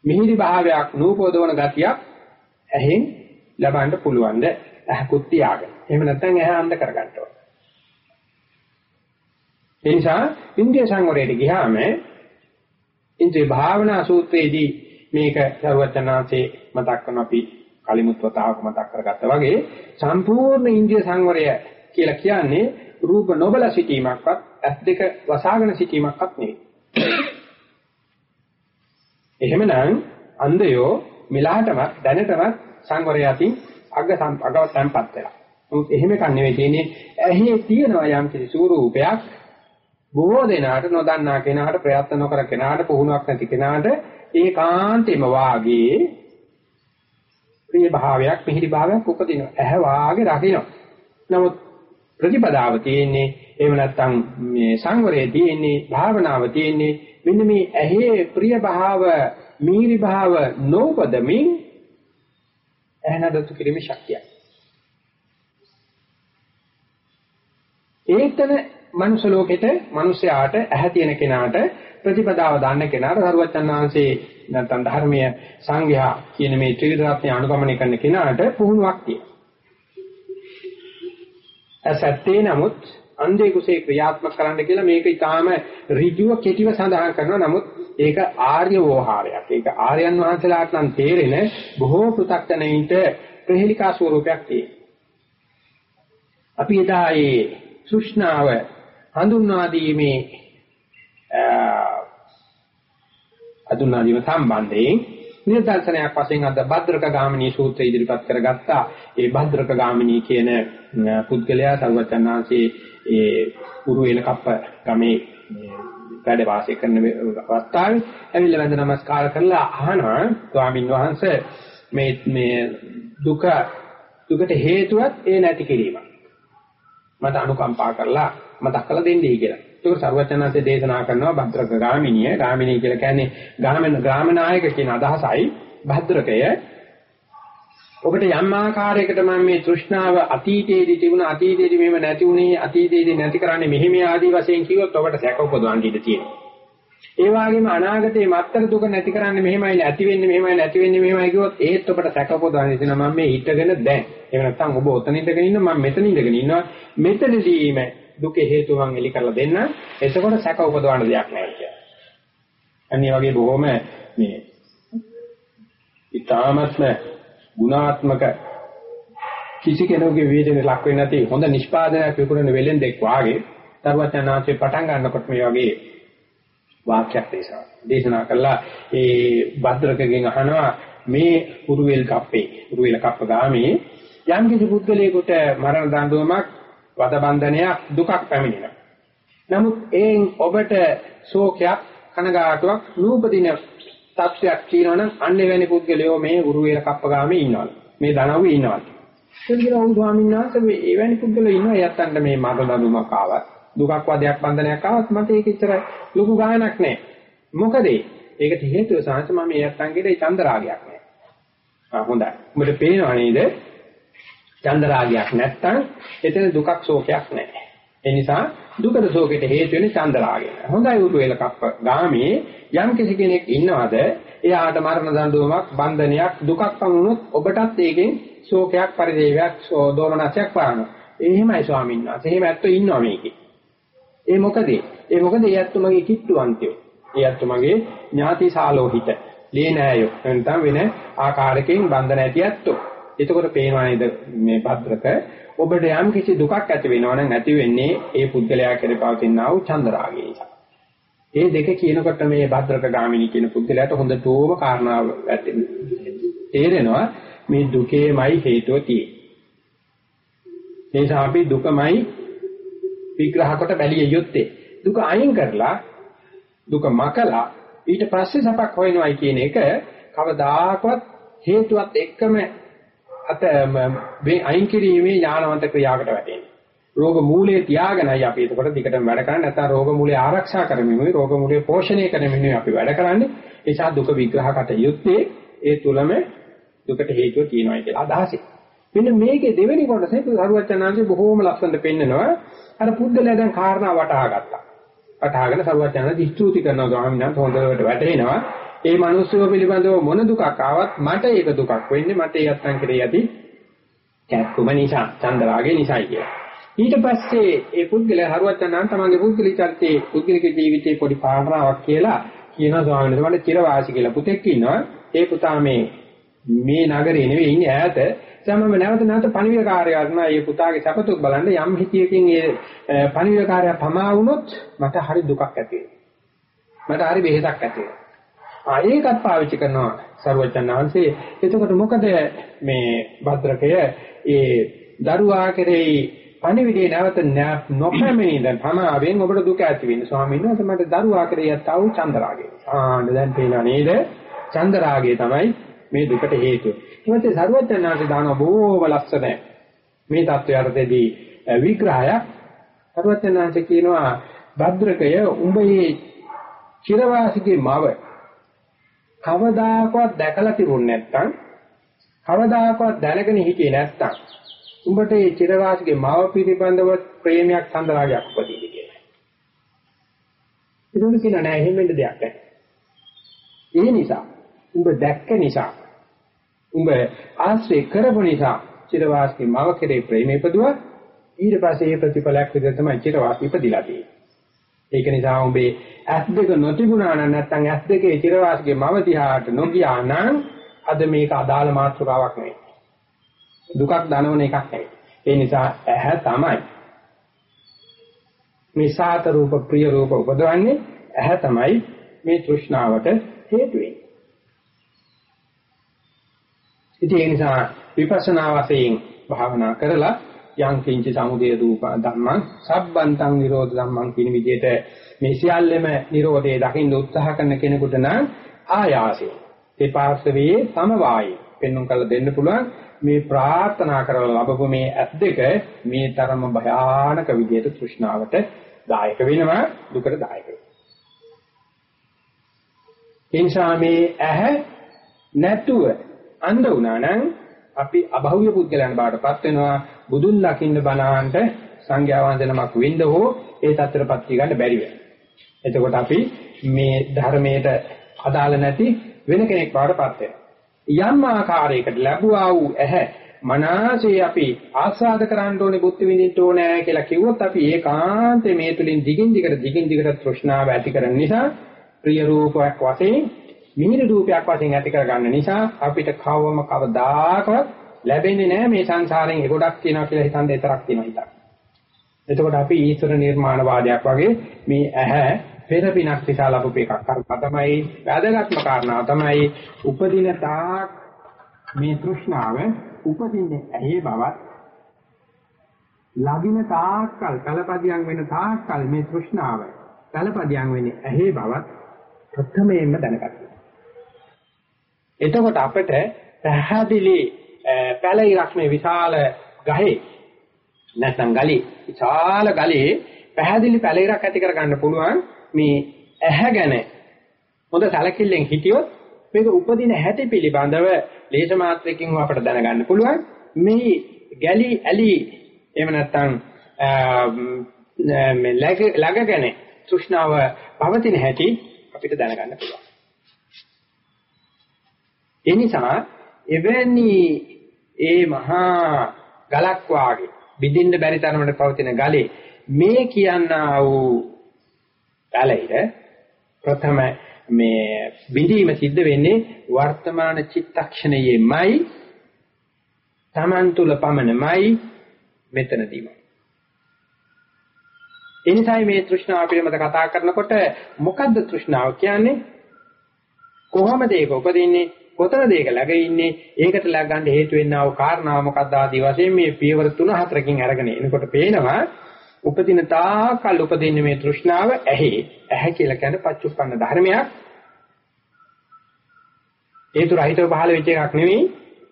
මිහිරි භාවයක් නූපදවන ගතියක් ඇහෙන් ලබන්න පුළුවන්ද? ඇහකුත් තියාගෙන. එහෙම නැත්නම් ඇහැ අන්ධ කරගන්න ඕන. ඒ නිසා ඉන්ද්‍රිය සංවරයට ගියාම ඉන්ද්‍රිය භාවනා සූත්‍රයේදී මේක සර්වචනාංශේ මතක් කරන අපි කලිමුත් වතාවක මතක් කරගත්තා වගේ සම්පූර්ණ ඉන්ද්‍රිය සංවරය කියලා කියන්නේ රූප නොබල සිටීමක්වත් ඇස් දෙක වසාගෙන සිටීමක්වත් නෙවෙයි. එහෙමනම් අන්ධයෝ මිලාටවත් දැනටවත් සංවරය අතින් අග අගව තැම්පත් වෙලා. නමුත් එහෙම කන්නේ නෙවෙයි තියෙන්නේ ඇහි තියෙනවා යම් කිසි ස්වරූපයක් බොහෝ දෙනාට නොදන්නා කෙනාට ප්‍රයත්න නොකර කෙනාට පුහුණුවක් නැති කෙනාට ඒකාන්තෙම වාගේ ප්‍රිය භාවයක් මිහිරි භාවයක් උපදිනවා. ඇහැ වාගේ රකින්න. නමුත් ප්‍රතිපදාව තියෙන්නේ එහෙම නැත්නම් මේ සංවරයේ තියෙන්නේ භාවනාව තියෙන්නේ මෙන්න මේ ඇහි ප්‍රිය භාව මිහිරි භාව නොපදමින් ඇහැනදතු කිරීමේ ශක්තිය. ඒතන මනුෂ්‍ය ලෝකෙට මිනිස්යාට ඇහැ තියෙන කෙනාට ප්‍රතිපදාව දන්න කෙනාට සරුවචන් වහන්සේ නැත්නම් ධර්මීය සංඝයා කියන මේ ත්‍රිවිධ අනුගමනය කරන කෙනාට පුහුණුවක් තියෙනවා. ඇසත්තේ නමුත් අන්ධේ කුසේ ක්‍රියාත්මක කරන්න කියලා මේක ඊටාම ඍජුව කෙටිව සඳහන් කරනවා. නමුත් ඒක ආර්ය වෝහාරයක්. ඒක ආර්යයන් වහන්සේලාට නම් තේරෙන බොහෝ පෘථක්තනෙයින්ට ප්‍රහෙලිකා ස්වරූපයක් තියෙනවා. අපි එදා ඒ සුෂ්ණාව හඳුන්වා දීමේ හඳුන්වා දීම සම්බන්ධයෙන් නිදර්ශනයක් වශයෙන් අද භද්‍රක ගාමිනී සූත්‍රය ඉදිරිපත් කරගත්තා. ඒ භද්‍රක ගාමිනී කියන පුද්ගලයා සර්වචන්නාංශයේ ඒ පුරුවේල කප්ප ගමේ වැඩ වාසය කරන අවස්ථාවේ ඇවිල්ලා වැඳ නමස්කාර කරලා අහනවා ස්වාමින් වහන්සේ මේ මේ දුක දුකට හේතුවත් ඒ නැති කිරීම. මට අනුකම්පා කරලා මතක් කරලා දෙන්නයි කියලා. ඒක සර්වචනන්සේ දේශනා කරනවා භද්‍රක ගාමිනිය. ගාමිනිය කියලා කියන්නේ ගාමන ග්‍රාමනායක කියන අදහසයි භද්‍රකය ඔබට යම් ආකාරයකට මම මේ තෘෂ්ණාව අතීතයේදී තිබුණ අතීතයේදී මෙහෙම නැති වුණේ අතීතයේදී නැති කරන්නේ මෙහෙම ආදී වශයෙන් කිව්වොත් ඔබට සැක උපදවන්න ඉඩ තියෙනවා. ඒ වගේම අනාගතේ මත්තර දුක නැති කරන්නේ මෙහෙමයි නැති වෙන්නේ මෙහෙමයි නැති වෙන්නේ මෙහෙමයි කිව්වොත් ඒත් ඔබට සැක උපදවන්න ඉතින් මම මේ හිටගෙන දැන්. එහෙම නැත්නම් ඔබ ඔතන ඉඳගෙන ඉන්න මම මෙතන ඉඳගෙන ඉන්නවා. මෙතනදීම දුකේ හේතුව මම එලි කරලා දෙන්න. එතකොට සැක උපදවන්න දෙයක් නැහැ කියලා. අනිත් වගේ බොහොම මේ ඊ타මත්ම ගුණාත්මක කිසි කෙනෙකුගේ වේදනේ ලක් වෙන්නේ නැති හොඳ නිෂ්පාදනයක් විකුණන වෙලෙන්දෙක් වාගේ දරුවචනාංශේ පටන් ගන්නකොට මේ වගේ වාක්‍යයක් දේශනා දේශනා කළා ඒ භද්‍රකගෙන් අහනවා මේ උරුවෙල් කප්පේ උරුවෙල් කප්ප ගාමේ යම් කිසි පුද්ගලයෙකුට මරණ දඬුවමක් වද බන්ධනයක් දුකක් පැමිණෙනවා නමුත් එයින් ඔබට ශෝකයක් කනගාටුවක් නූපදින තත්වයක් කියනවනම් අන්නේ වැනි පුද්ගලයෝ මේ උරු වේල කප්පගාමේ ඉන්නවා. මේ ධනව්වේ ඉන්නවා. ඒ කියනවා උන් ස්වාමීන් වහන්සේ මේ එවැනි පුද්ගලයෝ ඉන්නවා යත්තන්ට මේ මරණ දඬුවමක් ආවත් දුකක් වදයක් බන්ධනයක් ආවත් මට ඒක ඉතර ලොකු ගාණක් නැහැ. මොකද ඒකට හේතුව සාහස මම මේ යත්තන්ගේ චන්ද රාගයක් නැහැ. ආ හොඳයි. උඹට පේනව නේද? චන්ද රාගයක් නැත්තම් එතන දුකක් ශෝකයක් නැහැ. ඒ නිසා දුකට ශෝකයට හේතු වෙන්නේ චන්ද රාගය. හොඳයි උරු වේල කප්ප ගාමේ යම් කිසි කෙනෙක් ඉන්නවද එයාට මරණ දඬුවමක් බන්ධනයක් දුකක් වුණොත් ඔබටත් ඒකෙන් ශෝකයක් පරිදේවයක් දෝමනසයක් පානවා. එහෙමයි ස්වාමීන් වහන්සේ. එහෙම ඇත්තෝ ඉන්නවා මේකේ. ඒ මොකද? ඒ මොකද ඒ ඇත්තෝ මගේ කිට්ටුවන්තයෝ. ඒ ඇත්තෝ මගේ ඥාති සාලෝහිත. ලේ නෑයෝ. නැත්නම් වෙන ආකාරයකින් බන්ධන ඇති ඇත්තෝ. එතකොට පේනවා නේද මේ පත්‍රක ඔබට යම් කිසි දුකක් ඇති වෙනවා නම් ඇති වෙන්නේ ඒ පුද්ගලයා කෙරේ පවතිනා වූ චන්දරාගය නිසා. මේ දෙක කියනකොට මේ භද්‍රක ගාමිනී කියන පුද්ගලයාට හොඳටම කාරණාව තේරෙනවා මේ දුකේමයි හේතුව තියෙන්නේ. ඒ නිසා අපි දුකමයි විග්‍රහ කොට බැලිය යුත්තේ. දුක අයින් කරලා දුක මකලා ඊට පස්සේ සපක් හොයනවායි කියන එක කවදාකවත් හේතුවත් එක්කම අත මේ අයින් කිරීමේ ඥානවන්ත ක්‍රියාවකට වැටෙන්නේ. රෝග මූලයේ තියාගෙනයි අපි එතකොට දිගටම වැඩ කරන්නේ නැත්නම් රෝග මූලය ආරක්ෂා කරමිනුයි රෝග මූලය පෝෂණය කරමිනුයි අපි වැඩ කරන්නේ. ඒ නිසා දුක විග්‍රහකට යුත්තේ ඒ තුලම දුකට හේතුව තියෙනවා කියලා අදහසයි. මෙන්න මේකේ දෙවෙනි කොටසේ සරුවචනාංශي බොහෝම ලස්සනට පෙන්නනවා. අර පුද්දලයා දැන් කාරණා වටහා ගත්තා. වටහාගෙන සරුවචනාංශي ස්තුති කරනවා ස්වාමීන් වහන්සේ හොඳට වැටෙනවා. ඒ මිනිස්සුව පිළිබඳව මොන දුකක් ආවත් මට ඒක දුකක් වෙන්නේ මට ඒ අත්තන් කෙරේ යති කැක්කුම නිසා චන්දරාගේ නිසායි කියලා. ඊට පස්සේ ඒ පුද්ගලයා හරුවචනන් තමන්ගේ පුද්ගලික චරිතයේ පුද්ගලික ජීවිතයේ පොඩි පාඩනාවක් කියලා කියනවා ස්වාමීන් වහන්සේ මට චිරවාසි කියලා පුතෙක් ඉන්නවා. ඒ පුතා මේ මේ නගරේ නෙවෙයි ඉන්නේ ඈත. සමම නැවත නැවත පණිවිඩ කාර්ය කරනවා. මේ පුතාගේ සපතුක් බලන්න යම් හිතියකින් ඒ පණිවිඩ කාර්ය පමා වුණොත් මට හරි දුකක් ඇති වෙනවා. මට හරි වෙහෙසක් ඇති වෙනවා. ආ ඒකත් පාවිච්චි කරනවා සර්වජන් වහන්සේ. එතකොට මොකද මේ භද්‍රකය ඒ දරුවා කෙරෙහි පණිවිඩේ නැවත නොපැමිණි දැන් පමාවෙන් ඔබට දුක ඇති වෙන්නේ ස්වාමීන් වහන්සේ මට දරුවා කෙරෙහි යත්තා වූ චන්දරාගය. ආන්න දැන් පේනවා නේද? චන්දරාගය තමයි මේ දුකට හේතුව. ඊට පස්සේ සර්වජන් වහන්සේ දාන බොහෝම ලස්සන මේ தත්වයටදී විග්‍රහයක් සර්වජන් වහන්සේ කියනවා භද්‍රකය උඹේ චිරවාසිකේ මව කවදාකවත් දැකලා තිබුණ නැත්නම් කවදාකවත් දැනගෙන හිටියේ නැත්නම් උඹට මේ චිරවාසිකේ මාව පිළිබඳව ප්‍රේමයක් සඳරාගයක් උපදීද කියලා. ඒක කියන නෑ එහෙම වෙන්න දෙයක් නැහැ. ඒ නිසා උඹ දැක්ක නිසා උඹ ආශ්‍රය කරපු නිසා චිරවාසිකේ මාව කෙරේ ප්‍රේමය ඉපදුවා ඊට පස්සේ ඒ ප්‍රතිඵලයක් විදිහට තමයි චිරවාසී ඉපදිලා තියෙන්නේ. ඒක නිසා උඹේ ඇස් දෙක නොතිබුණා නම් නැත්නම් ඇස් දෙකේ චිරවාසගේ මව දිහාට නොගියා නම් අද මේක අදාළ මාතෘකාවක් නෙවෙයි. දුකක් දනවන එකක් නෙවෙයි. ඒ නිසා ඇහැ තමයි මේ සාත රූප ප්‍රිය රූප උපදවන්නේ ඇහැ තමයි මේ තෘෂ්ණාවට හේතු වෙන්නේ. ඉතින් ඒ නිසා විපස්සනා වශයෙන් භාවනා කරලා යං කිංච සමුදය රූප ධම්මං සබ්බන්තං නිරෝධ ධම්මං කියන විදිහට මේ සියල්ලම නිරෝධය දකින්න උත්සාහ කරන කෙනෙකුට නම් ආයාසයෙන් ඒ පාර්ශවයේ සමவாயේ පෙන්වන්න කළ දෙන්න පුළුවන් මේ ප්‍රාර්ථනා කරලා ලැබපු මේ ඇස් දෙක මේ තරම භයානක විදිහට තෘෂ්ණාවට දායක වෙනවා දුකට දායක වෙනවා. එනිසා මේ ඇහැ නැතුව අන්ධ වුණා නම් අපි අභෞවිය පුද්ගලයන් බාටපත් වෙනවා බුදුන් දකින්න බණහන්ට සංඝයා වන්දනමක් වෙන්න හෝ ඒ தත්තරපත් ගන්න බැරි වෙනවා. එතකොට අපි මේ ධර්මයට අදාළ නැති වෙන කෙනෙක් බාටපත් වෙනවා. යම් ආකාරයකට ලැබුවා වූ ඇහැ මනසේ අපි ආස්වාද කරන්න ඕනේ බුද්ධ විඳින්න ඕනේ කියලා කිව්වොත් අපි ඒකාන්තේ මේ තුලින් දිගින් දිගට දිගින් දිගට තෘෂ්ණාව ඇති කරන නිසා ප්‍රිය රූපයක් වශයෙන් මිහිරි රූපයක් වශයෙන් ඇති කරගන්න නිසා අපිට කවම කවදාකවත් ලැබෙන්නේ නැහැ මේ සංසාරයෙන් ඒ ගොඩක් තියෙනවා කියලා හිතන් දෙතරක් තියෙනවා හිතන්න. එතකොට අපි ඊශ්වර නිර්මාණවාදයක් වගේ මේ ඇහැ පෙර පිනක් නිසා ලැබුප එකක්. අර තමයි වැදගත්ම කාරණාව තමයි උපදින තාක් මේ තෘෂ්ණාව උපදින්නේ ඇහි බවත් ලගින තාක්කල් කලපදියම් වෙන තාක්කල් මේ තෘෂ්ණාව කලපදියම් වෙන්නේ ඇහි බවත් ප්‍රථමයෙන්ම දැනගන්න. එතකොට අපිට පැහැදිලි පැලිරක් මේ විශාල ගහේ නැත්නම් ගලේ විශාල ගලේ පැහැදිලි පැලිරක් ඇති කරගන්න පුළුවන් මේ ඇහැ ගැන. හොඳ සැලකිල්ලෙන් හිටියොත් මේක උපදින හැටි පිළිබඳව ලේස මාත්‍රකින් අපට දැනගන්න පුළුවන්. මේ ගැලි ඇලි එහෙම නැත්නම් මේ ලැගගෙන තෘෂ්ණාව පවතින හැටි අපිට දැනගන්න පුළුවන්. ඒ නිසා එවැනි ඒ මහා ගලක් වාගේ බිඳින්න බැරි තරමට පවතින ගලේ මේ කියනා වූ පැලිර ප්‍රථම මේ බිඳීම සිද්ධ වෙන්නේ වර්තමාන චිත්තක්ෂණයේමයි Taman තුල පමණමයි මෙතනදීමයි එනිසායි මේ තෘෂ්ණාව පිළිබඳ කතා කරනකොට මොකද්ද තෘෂ්ණාව කියන්නේ? කොහොමද ඒක උපදින්නේ? කොතනද ඒක läගෙන්නේ ඒකට läගන්න හේතු වෙන්නා වූ කාරණා මොකක්ද ආදී වශයෙන් මේ පියවර 3 4කින් අරගෙන එනකොට පේනවා උපදින තාකල් උපදින්නේ මේ තෘෂ්ණාව ඇහි. ඇහැ කියලා කියන්නේ පච්චුප්පන්න ධර්මයක්. හේතු රහිතව පහළ වෙච්ච එකක් නෙවෙයි.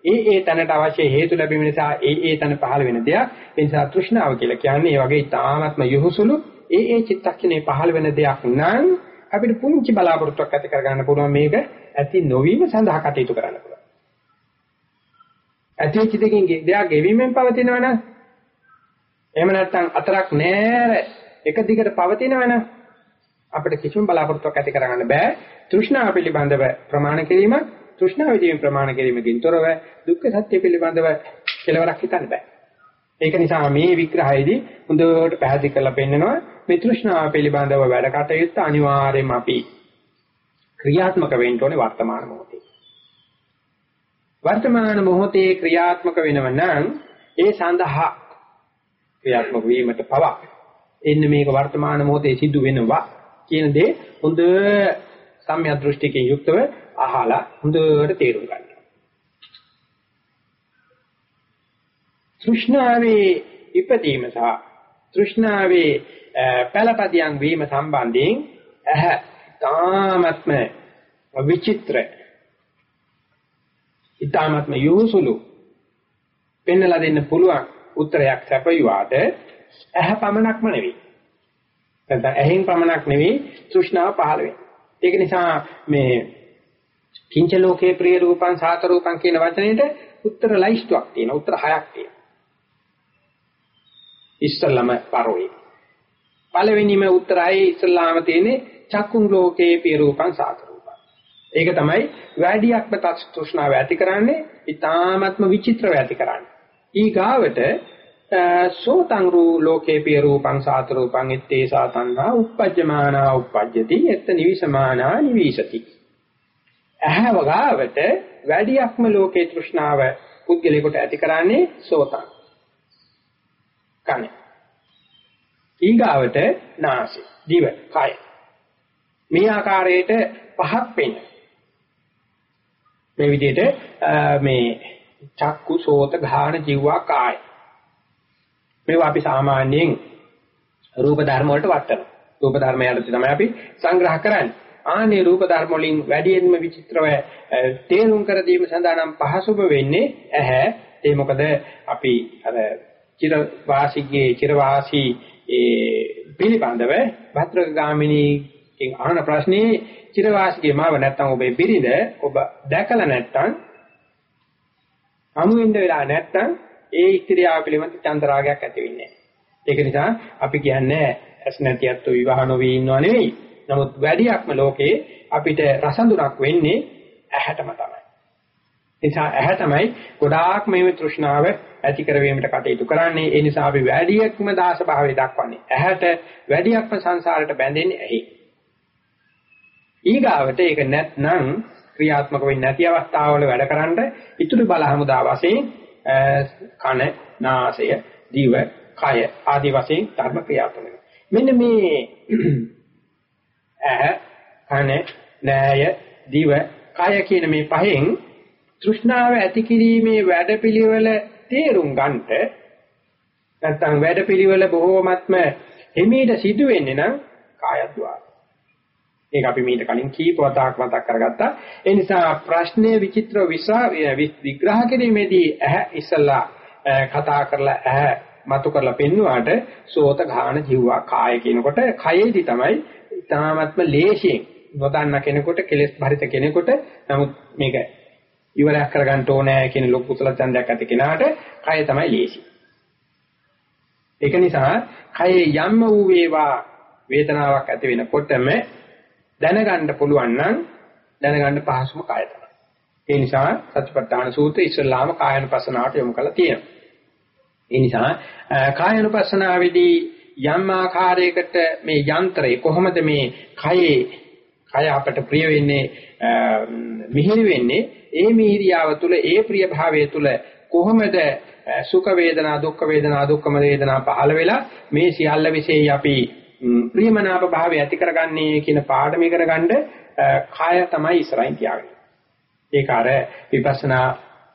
ඒ ඒ තැනට අවශ්‍ය හේතු ලැබීම නිසා ඒ ඒ තැන පහළ වෙන දෙයක්. ඒ නිසා තෘෂ්ණාව කියලා කියන්නේ ඒ වගේ තාමත්ම යහුසුළු ඒ ඒ චිත්තක්ෂණේ පහළ වෙන දෙයක් නම් අපිට පුංචි බලාපොරොත්තුවක් ඇති කරගන්න පුළුවන් මේක. ඇති නොවීම සඳහා කටයුතු කරන්න පුළුවන්. ඇතිවෙච්ච දෙකින් දෙයක් ගෙවීමෙන් පවතිනවනම් එහෙම නැත්නම් අතරක් නෑර එක දිගට පවතිනවනම් අපිට කිසිම බලාපොරොත්තුවක් ඇති කරගන්න බෑ. තෘෂ්ණාව පිළිබඳව ප්‍රමාණ කිරීම, තෘෂ්ණාව විදිහින් ප්‍රමාණ කිරීමකින් තොරව දුක්ඛ සත්‍ය පිළිබඳව කෙලවරක් හිතන්න බෑ. ඒක නිසා මේ විග්‍රහයේදී හොඳට පැහැදිලි කරලා පෙන්නනවා මේ තෘෂ්ණාව පිළිබඳව වැඩ කටයුත්ත අනිවාර්යයෙන්ම අපි ක්‍රියාත්මක වෙන්න ඕනේ වර්තමාන මොහොතේ. වර්තමාන මොහොතේ ක්‍රියාත්මක වෙනව නම් ඒ සඳහා ක්‍රියාත්මක වීමට පවා එන්න මේක වර්තමාන මොහොතේ සිදු වෙනවා කියන දේ හොඳ සම්‍යක් දෘෂ්ටිකයෙන් යුක්තව අහලා හොඳට තේරුම් ගන්න. තෘෂ්ණාවේ ඉපදීම සහ තෘෂ්ණාවේ පළපදියම් වීම සම්බන්ධයෙන් ඇහ ඊ타ත්ම විචිත්‍ර ඊ타ත්ම යොසුලු පෙන්වලා දෙන්න පුළුවන් උත්තරයක් සැපයුවාට ඇහැ පමණක්ම නෙවෙයි. නැත්නම් ඇහෙන් පමණක් නෙවෙයි තෘෂ්ණාව පහළ වෙන්නේ. ඒක නිසා මේ කිංච ලෝකේ ප්‍රිය රූපං සාත රූපං කියන වචනේට උත්තර ලයිස්තුවක් තියෙනවා. උත්තර හයක් තියෙනවා. ඉස්සල්ලාම පරෝයි. පළවෙනිම උත්තරයි ඉස්සල්ලාම තියෙන්නේ චක්කුං ලෝකේ පිය රූපං සාත රූපං. ඒක තමයි වැඩියක්ම තෘෂ්ණාව ඇති කරන්නේ, ඊ타ත්ම විචිත්‍රව ඇති කරන්නේ. ඊගාවට සෝතං රූ ලෝකේ පිය රූපං සාත රූපං ඉත්තේ සාතන්නා uppajjamana uppajjati එත් නිවිසමානා නිවිසති. ඇහැව ගාවට වැඩියක්ම ලෝකේ තෘෂ්ණාව පුද්ගලයාට ඇති කරන්නේ සෝතං. කන. ඊගාවට නාසය, දිව, කය. මේ ආකාරයට පහක් වෙන්න. මේ විදිහට මේ චක්කු සෝත ගාහන ජීවා කාය. මේවා අපි සාමාන්‍යයෙන් රූප ධර්ම වලට වටනවා. රූප ධර්ම යටතේ තමයි අපි සංග්‍රහ කරන්නේ. ආනේ රූප ධර්ම වලින් වැඩියෙන්ම විචිත්‍රව තේරුම් කර දීම සඳහා නම් පහසුම වෙන්නේ ඇහැ. ඒ මොකද අපි අර චිර වාසිකයේ චිර වාසී ඒ පිළිබඳව භද්‍රක ගාමිනී එන් අහන ප්‍රශ්නේ චිරවාසිකේ මාව නැත්තම් ඔබේ බිරිඳ ඔබ දැකලා නැත්තම් හමු වෙන්න වෙලා නැත්නම් ඒ ස්ත්‍රියාව පිළිබඳ චන්දරාගයක් ඇති වෙන්නේ ඒක නිසා අපි කියන්නේ ඇස් නැතිවත් විවාහ නොවි ඉන්නව නෙවෙයි. නමුත් වැඩියක්ම ලෝකේ අපිට රසඳුනක් වෙන්නේ ඇහැටම තමයි. නිසා ඇහැ තමයි ගොඩාක් මේ තෘෂ්ණාව ඇති කරවීමට කටයුතු කරන්නේ. ඒ නිසා අපි වැඩියක්ම දාස භාවය දක්වන්නේ. ඇහැට වැඩියක්ම සංසාරයට බැඳෙන්නේ ඇහි. ඊගාවට ඒක නැත්නම් ක්‍රියාත්මක වෙන්නේ නැති අවස්ථාවල වැඩකරනද ඉතුරු බල හමුදා වශයෙන් කන, නාසය, දිව, කය ආදී වශයෙන් ධර්ම ක්‍රියාත්මක වෙනවා. මෙන්න මේ [clears throat] ඇහ, කන, නෑය, දිව, කය කියන මේ පහෙන් තෘෂ්ණාව ඇති කිරීමේ වැඩපිළිවෙල තේරුම් ගන්නට නැත්නම් වැඩපිළිවෙල බොහෝමත්ම හිමීට සිදු වෙන්නේ නම් කායද්්වාර. ඒක අපි මීට කලින් කීප වතාවක් මතක් කරගත්තා. ඒ නිසා ප්‍රශ්නයේ විචිත්‍ර විග්‍රහ කිරීමේදී ඇහැ ඉස්සලා කතා කරලා ඇහැ මතු කරලා පෙන්වුවාට සෝත ගාන ජීවා කාය කියනකොට කයේදී තමයි ඊ타ත්ම ලේසියෙන් නොදන්න කෙනෙකුට කෙලෙස් භරිත කෙනෙකුට නමුත් මේක ඉවරයක් කරගන්න ඕනේ කියන ලොකු කුසල ඡන්දයක් ඇති කෙනාට කය තමයි ලේසි. ඒක නිසා කයේ යම්ම වූ වේවා වේදනාවක් ඇති වෙනකොටම දැනගන්න පුළුවන් නම් දැනගන්න පහසුම කය තමයි. ඒ නිසා සත්‍යපට්ඨාන සූත්‍රය ඉස්සල්ලාම කායනුපස්සනාවට යොමු කරලා තියෙනවා. ඒ නිසා කායනුපස්සනාවේදී යම් ආකාරයකට මේ යන්ත්‍රය කොහොමද මේ කයේ කය අපට ප්‍රිය වෙන්නේ මිහිරි වෙන්නේ ඒ මිහිරියාව තුළ ඒ ප්‍රිය භාවය තුළ කොහොමද සුඛ වේදනා දුක්ඛ වේදනා දුක්ඛම වේදනා පහළ වෙලා මේ සියල්ල વિશેයි අපි ප්‍රියමනාප භාවය ඇති කරගන්නේ කියන පාඩම ඉගෙන ගන්න කාය තමයි ඉස්සරහින් තියාගන්නේ. ඒක අර විපස්සනා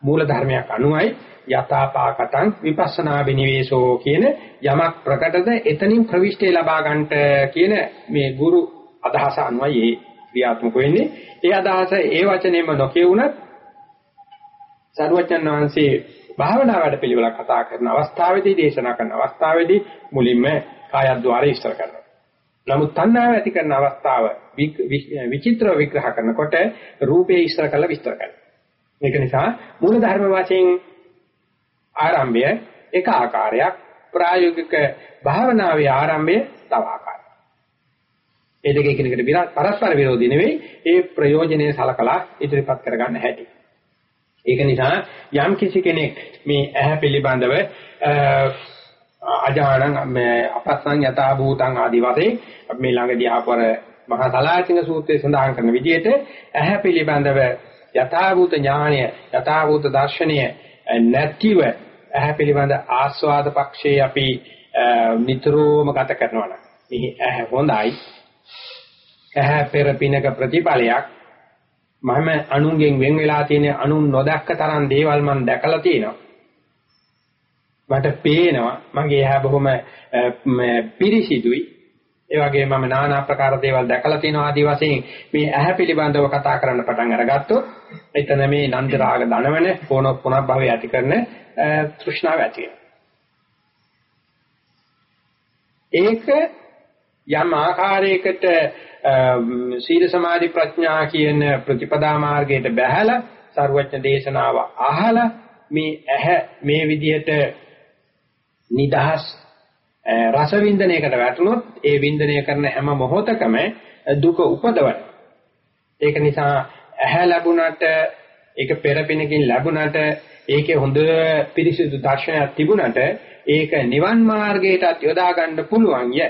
මූල ධර්මයක් අනුවයි යථාපාකටං විපස්සනා විනිවේෂෝ කියන යමක් ප්‍රකටද එතනින් ප්‍රවිෂ්ඨය ලබා ගන්නට කියන මේ ගුරු අදහස අනුවයි ඒ ක්‍රියාත්මක වෙන්නේ. ඒ අදහස ඒ වචනේම නොකියුණත් සරුවචන් වහන්සේ භාවනා වැඩ පිළිවෙල කතා කරන අවස්ථාවේදී දේශනා කරන අවස්ථාවේදී මුලින්ම කායද්්වාරය ඉස්තර කරනවා. නමුත් තණ්හාව ඇති කරන අවස්ථාව විචිත්‍ර විග්‍රහ කරනකොට රූපේ ඉස්තර කරලා විස්තර කරනවා. මේක නිසා මූල ධර්ම වශයෙන් ආරම්භය එක ආකාරයක් ප්‍රායෝගික භාවනාවේ ආරම්භය තව ආකාරයක්. ඒ දෙක එකිනෙකට විරත් පරස්පර විරෝධී නෙවෙයි ඒ ප්‍රයෝජනේ සලකලා ඉදිරිපත් කරගන්න හැටි. ඒක නිසා යම් කිසි කෙනෙක් මේ ඇහැ පිළිබඳව අජානං මේ අපස්සං යථා භූතං ආදි වශයෙන් අපි මේ ළඟදී ආපවර මහා සලාචින සූත්‍රයේ සඳහන් කරන විදිහට ඇහැ පිළිබඳව යථා භූත ඥානය යථා භූත දර්ශනය නැතිව ඇහැ පිළිබඳ ආස්වාද පක්ෂයේ අපි නිතරම ගත කරනවා නම්. මේ ඇහැ හොඳයි. ඇහැ පෙර පිනක ප්‍රතිඵලයක්. මම අනුන්ගෙන් වෙන් වෙලා තියෙන අනුන් නොදැක්ක තරම් දේවල් මම දැකලා තියෙනවා. මට පේනවා මගේ ඇහැ බොහොම පිරිසිදුයි. ඒ වගේම මම নানা ආකාර දේවල් දැකලා තියෙනවා ආදි වශයෙන් මේ ඇහැ පිළිබඳව කතා කරන්න පටන් අරගත්තොත් එතන මේ නන්ද රාග දනවන කොන පුනර්භවය ඇති කරන තෘෂ්ණාව ඇති ඒක යම් ආකාරයකට සීල සමාධි ප්‍රඥා කියන ප්‍රතිපදා මාර්ගයට බැහැලා සර්වඥ දේශනාව අහලා මේ ඇහැ මේ විදිහට නිදහස් රස වින්දනයකට වැටුනොත් ඒ වින්දනය කරන හැම මොහොතකම දුක උපදවන. ඒක නිසා ඇහැ ලැබුණට ඒක පෙරපිනකින් ලැබුණට ඒකේ හොඳ පිරිසිදු දර්ශනයක් තිබුණට ඒක නිවන් මාර්ගයටත් යොදා ගන්න පුළුවන් ය.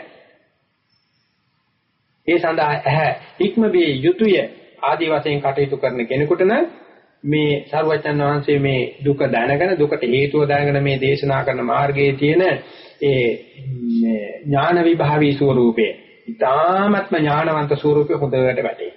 ඒ සඳහා ඇහැ ඉක්ම වේ යුතුය ආදී වශයෙන් කටයුතු කරන කෙනෙකුට නම් මේ සරුවචන් වහන්සේ මේ දුක දැනගෙන දුකට හේතුව දැනගෙන මේ දේශනා කරන මාර්ගයේ තියෙන ඒ ඥාන විභාවී ස්වરૂපය ඊ타ත්ම ඥානවන්ත ස්වરૂපය හොඳට වැටේ.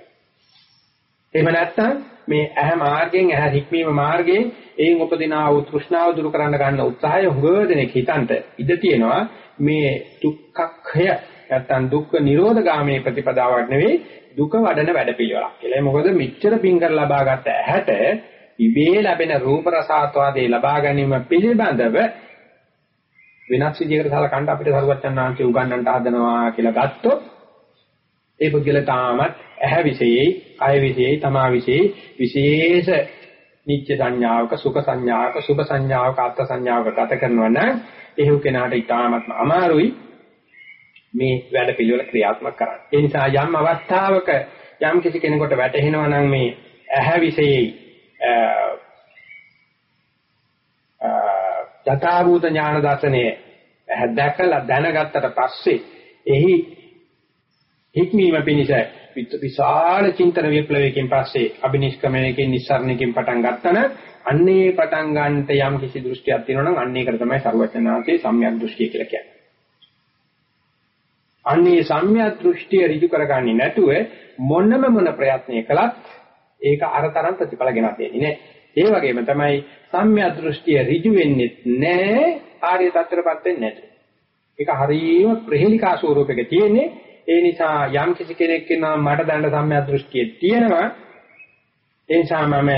එහෙම නැත්නම් මේ ඇහැ මාර්ගයෙන් ඇහැ හික්මීම මාර්ගයෙන් එයින් උපදින ආ උත්ෘෂ්ණාව දුරු කරන්න ගන්න උත්සාහය හුඟ දෙනෙක් හිතන්ට ඉඩ තියෙනවා. මේ දුක්ඛක්ඛය නැත්නම් දුක්ඛ නිරෝධ ගාමී ප්‍රතිපදාවක් නෙවෙයි. දුක වඩන වැඩපිළිවෙලක් කියලා. මොකද මෙච්චර පිංකර ලබාගත් ඇහැට ඉබේ ලැබෙන රූප රසාස්වාදේ ලබා ගැනීම පිළිබඳව වෙනස් විදිහකට සලකන්න අපිට සරුවච්චන්නාංශය උගන්වන්නට හදනවා කියලා ගත්තොත් ඒ පුද්ගල තාමත් ඇහැ විශේෂයි, කය විශේෂයි, තමා විශේෂයි විශේෂ නිත්‍ය සංඥාවක සුඛ සංඥාවක සුභ සංඥාවක අත්ත් සංඥාවක ගත කරනවා නම් එහෙව් කෙනාට ඉතාමත්ම අමාරුයි මේ වැඩ පිළිවෙල ක්‍රියාත්මක කරන්න. ඒ නිසා යම් අවස්ථාවක යම් කිසි කෙනෙකුට වැටහෙනවා නම් මේ ඇහැ විශේෂයි යථාභූත ඥාන දර්ශනය දැකලා දැනගත්තට පස්සේ එහි හික්මීම පිණිස විශාල චින්තන විප්ලවයකින් පස්සේ අබිනිෂ්ක්‍මණයකින් නිස්සාරණයකින් පටන් ගත්තන අන්නේ පටන් ගන්නට යම් කිසි දෘෂ්ටියක් තියෙනවා නම් අන්න ඒකට තමයි ਸਰවඥාන්සේ සම්‍යක් දෘෂ්ටිය කියලා කියන්නේ. අන්නේ සම්‍යක් දෘෂ්ටිය ඍජු කරගන්නේ නැතුව මොනම මොන ප්‍රයත්නය කළත් ඒක අරතරම් ප්‍රතිඵල ගෙනත් දෙන්නේ නැහැ. ඒ වගේම තමයි සම්‍යක් දෘෂ්ටිය ඍජු වෙන්නේ නැහැ ආර්ය தත්තරපත් වෙන්නේ නැතු. ඒක හරියම ප්‍රහෙලිකා ස්වරූපයක තියෙන්නේ. ඒ නිසා යම් කිසි කෙනෙක් කියනවා මට දඬ සම්‍යක් දෘෂ්ටිය තියෙනවා. ඒ නිසා මම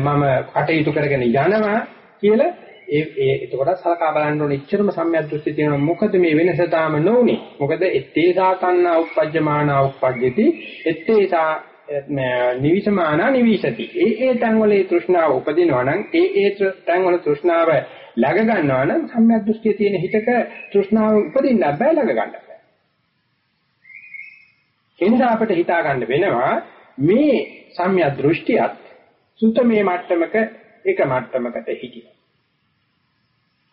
මම කටයුතු කරගෙන යනවා කියලා ඒ ඒ එතකොට සලකා බලන්න ඕනේ ඉච්ඡරම සම්‍යක් දෘෂ්ටි තියෙනවා. මොකද මේ වෙනස තාම නොඋනේ මොකද ettේසා තණ්හා උප්පජ්ජමානා උප්පජ්ජති. ettේසා නිවිසමානා නිවිසති. ඒ ඒ තැන්වල තෘෂ්ණාව උපදිනවා නම් ඒ ඒ තැන්වල තෘෂ්ණාව läග ගන්නවා නම් සම්‍යක් දෘෂ්ටිය තියෙන හිතක තෘෂ්ණාව උපදින්න බෑ läග ගන්න බෑ. එනිසා අපිට හිතා ගන්න වෙනවා මේ සම්‍යක් දෘෂ්ටියත් සුතමේ මට්ටමක එක මට්ටමකට හිටිනවා.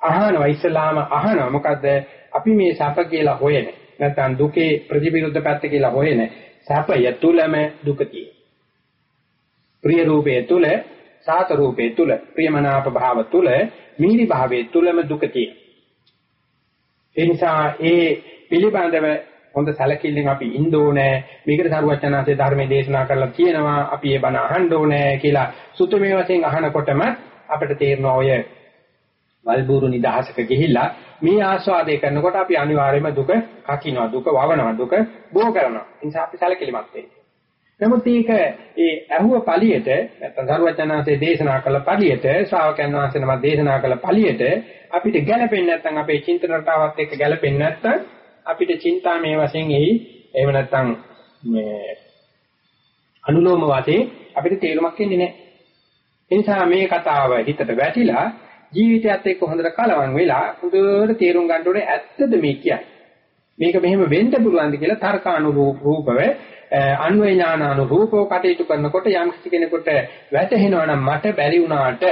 අහනවා ඉස්ලාම අහනවා. මොකද අපි මේ සැප කියලා හොයන නැත්නම් දුකේ ප්‍රතිවිරුද්ධ පැත්ත කියලා හොයන සැපය තුලම දුක ප්‍රිය රූපයේ තුල සාත රූපයේ තුල ප්‍රියමනාප භාව තුල මිහිරි භාවයේ තුලම දුක ඒ නිසා ඒ පිළිබඳව හොඳ සැලකිල්ලෙන් අපි ඉන්න ඕනේ. මේකට සරුවචනාංශයේ ධර්මයේ දේශනා කරලා කියනවා අපි ඒ බණ අහන්න ඕනේ කියලා සුතුමේ වශයෙන් අහනකොටම අපිට තේරෙනවා ඔය වල්බూరు නිදහසක ගිහිල්ලා මේ ආස්වාදය කරනකොට අපි අනිවාර්යයෙන්ම දුක කකිනවා දුක වවනවා දුක බෝ කරනවා. ඒ නිසා අපි සැලකිලිමත් වෙන්නේ. නමුත් ඒක ඒ ඇහුව පළියට නැත්නම් සරුවචනාංශයේ දේශනා කළ පළියට ශ්‍රාවකයන් වහන්සේ නම දේශනා කළ පළියට අපිට ගැළපෙන්නේ නැත්නම් අපේ චින්තන රටාවත් එක්ක ගැළපෙන්නේ නැත්නම් අපිට චින්තා මේ වශයෙන් එයි එහෙම නැත්නම් මේ අනුලෝම වාතේ අපිට තේරුමක් එන්නේ නැහැ. ඒ නිසා මේ කතාව හිතට වැටිලා ජීවිතයත් එක්ක හොඳට කලවම් වෙලා හොඳට තේරුම් ගන්න ඕනේ ඇත්තද මේ කියන්නේ. මේක මෙහෙම වෙන්න පුළුවන්ද කියලා තර්කානුරූපව අන්වේ ඥානානුරූපව කටයුතු කරනකොට යම් කිසි කෙනෙකුට වැටහෙනවා නම් මට බැරි වුණාට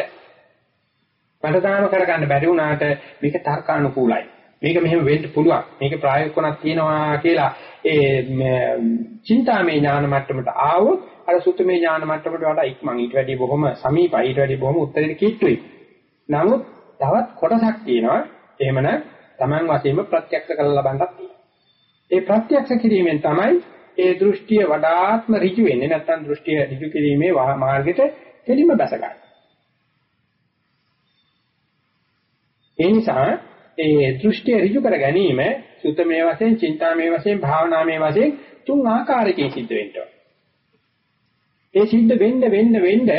මට දාන කරගන්න බැරි වුණාට මේක තර්කානුකූලයි. මේක මෙහෙම වෙන්න පුළුවන්. මේක ප්‍රායෝගිකවක් තියෙනවා කියලා ඒ චින්තාමය ඥාන මට්ටමට ආවොත් අර සුත්තමේ ඥාන මට්ටමට වඩා ඉක්මන් ඊට වැඩි බොහොම සමීපයි ඊට වැඩි බොහොම උත්තරෙට කිට්ටුයි. නමුත් තවත් කොටසක් තියෙනවා. එහෙමනම් Taman වශයෙන්ම ප්‍රත්‍යක්ෂ කරලා ලබන්නත් තියෙනවා. ඒ ප්‍රත්‍යක්ෂ කිරීමෙන් තමයි ඒ දෘෂ්ටිය වඩාත්ම ඍජු වෙන්නේ. නැත්නම් දෘෂ්ටිය ඍජු කිරීමේ මාර්ගෙට දෙලිම බැස ගන්න. ඒ නිසා ඒ දෘෂ්ටිය ඍජු කර ගැනීම සුතමේ වශයෙන්, චින්තාමේ වශයෙන්, භාවනාමේ වශයෙන් තුන් ආකාරයකින් සිද්ධ වෙනවා. ඒ සිද්ධ වෙන්න වෙන්න වෙන්න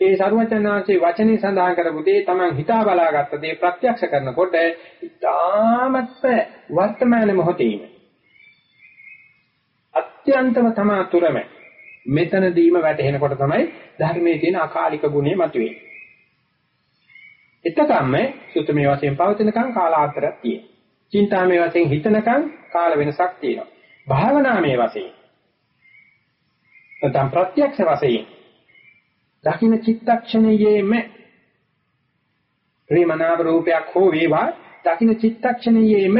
ඒ සරුවචනාංශයේ වචනේ සඳහන් කරපු දේ Taman හිතා බලාගත්ත දේ ප්‍රත්‍යක්ෂ කරනකොට ඉතාමත් වර්තමාන මොහොතේම අත්‍යන්තම තමා තුරම මෙතනදීම වැටහෙනකොට තමයි ධර්මයේ තියෙන අකාලික ගුණය මතුවේ. එතකම්ම සුතමේ වශයෙන් පවතිනකම් කාලාන්තරයක් තියෙනවා. චින්තාමේ වශයෙන් හිතනකම් කාල වෙනසක් තියෙනවා. භාවනාමේ වශයෙන් නැත්නම් ප්‍රත්‍යක්ෂ වශයෙන් දකින්න චිත්තක්ෂණයේම ප්‍රේමනාව රූපයක් හෝ වේවා දකින්න චිත්තක්ෂණයේම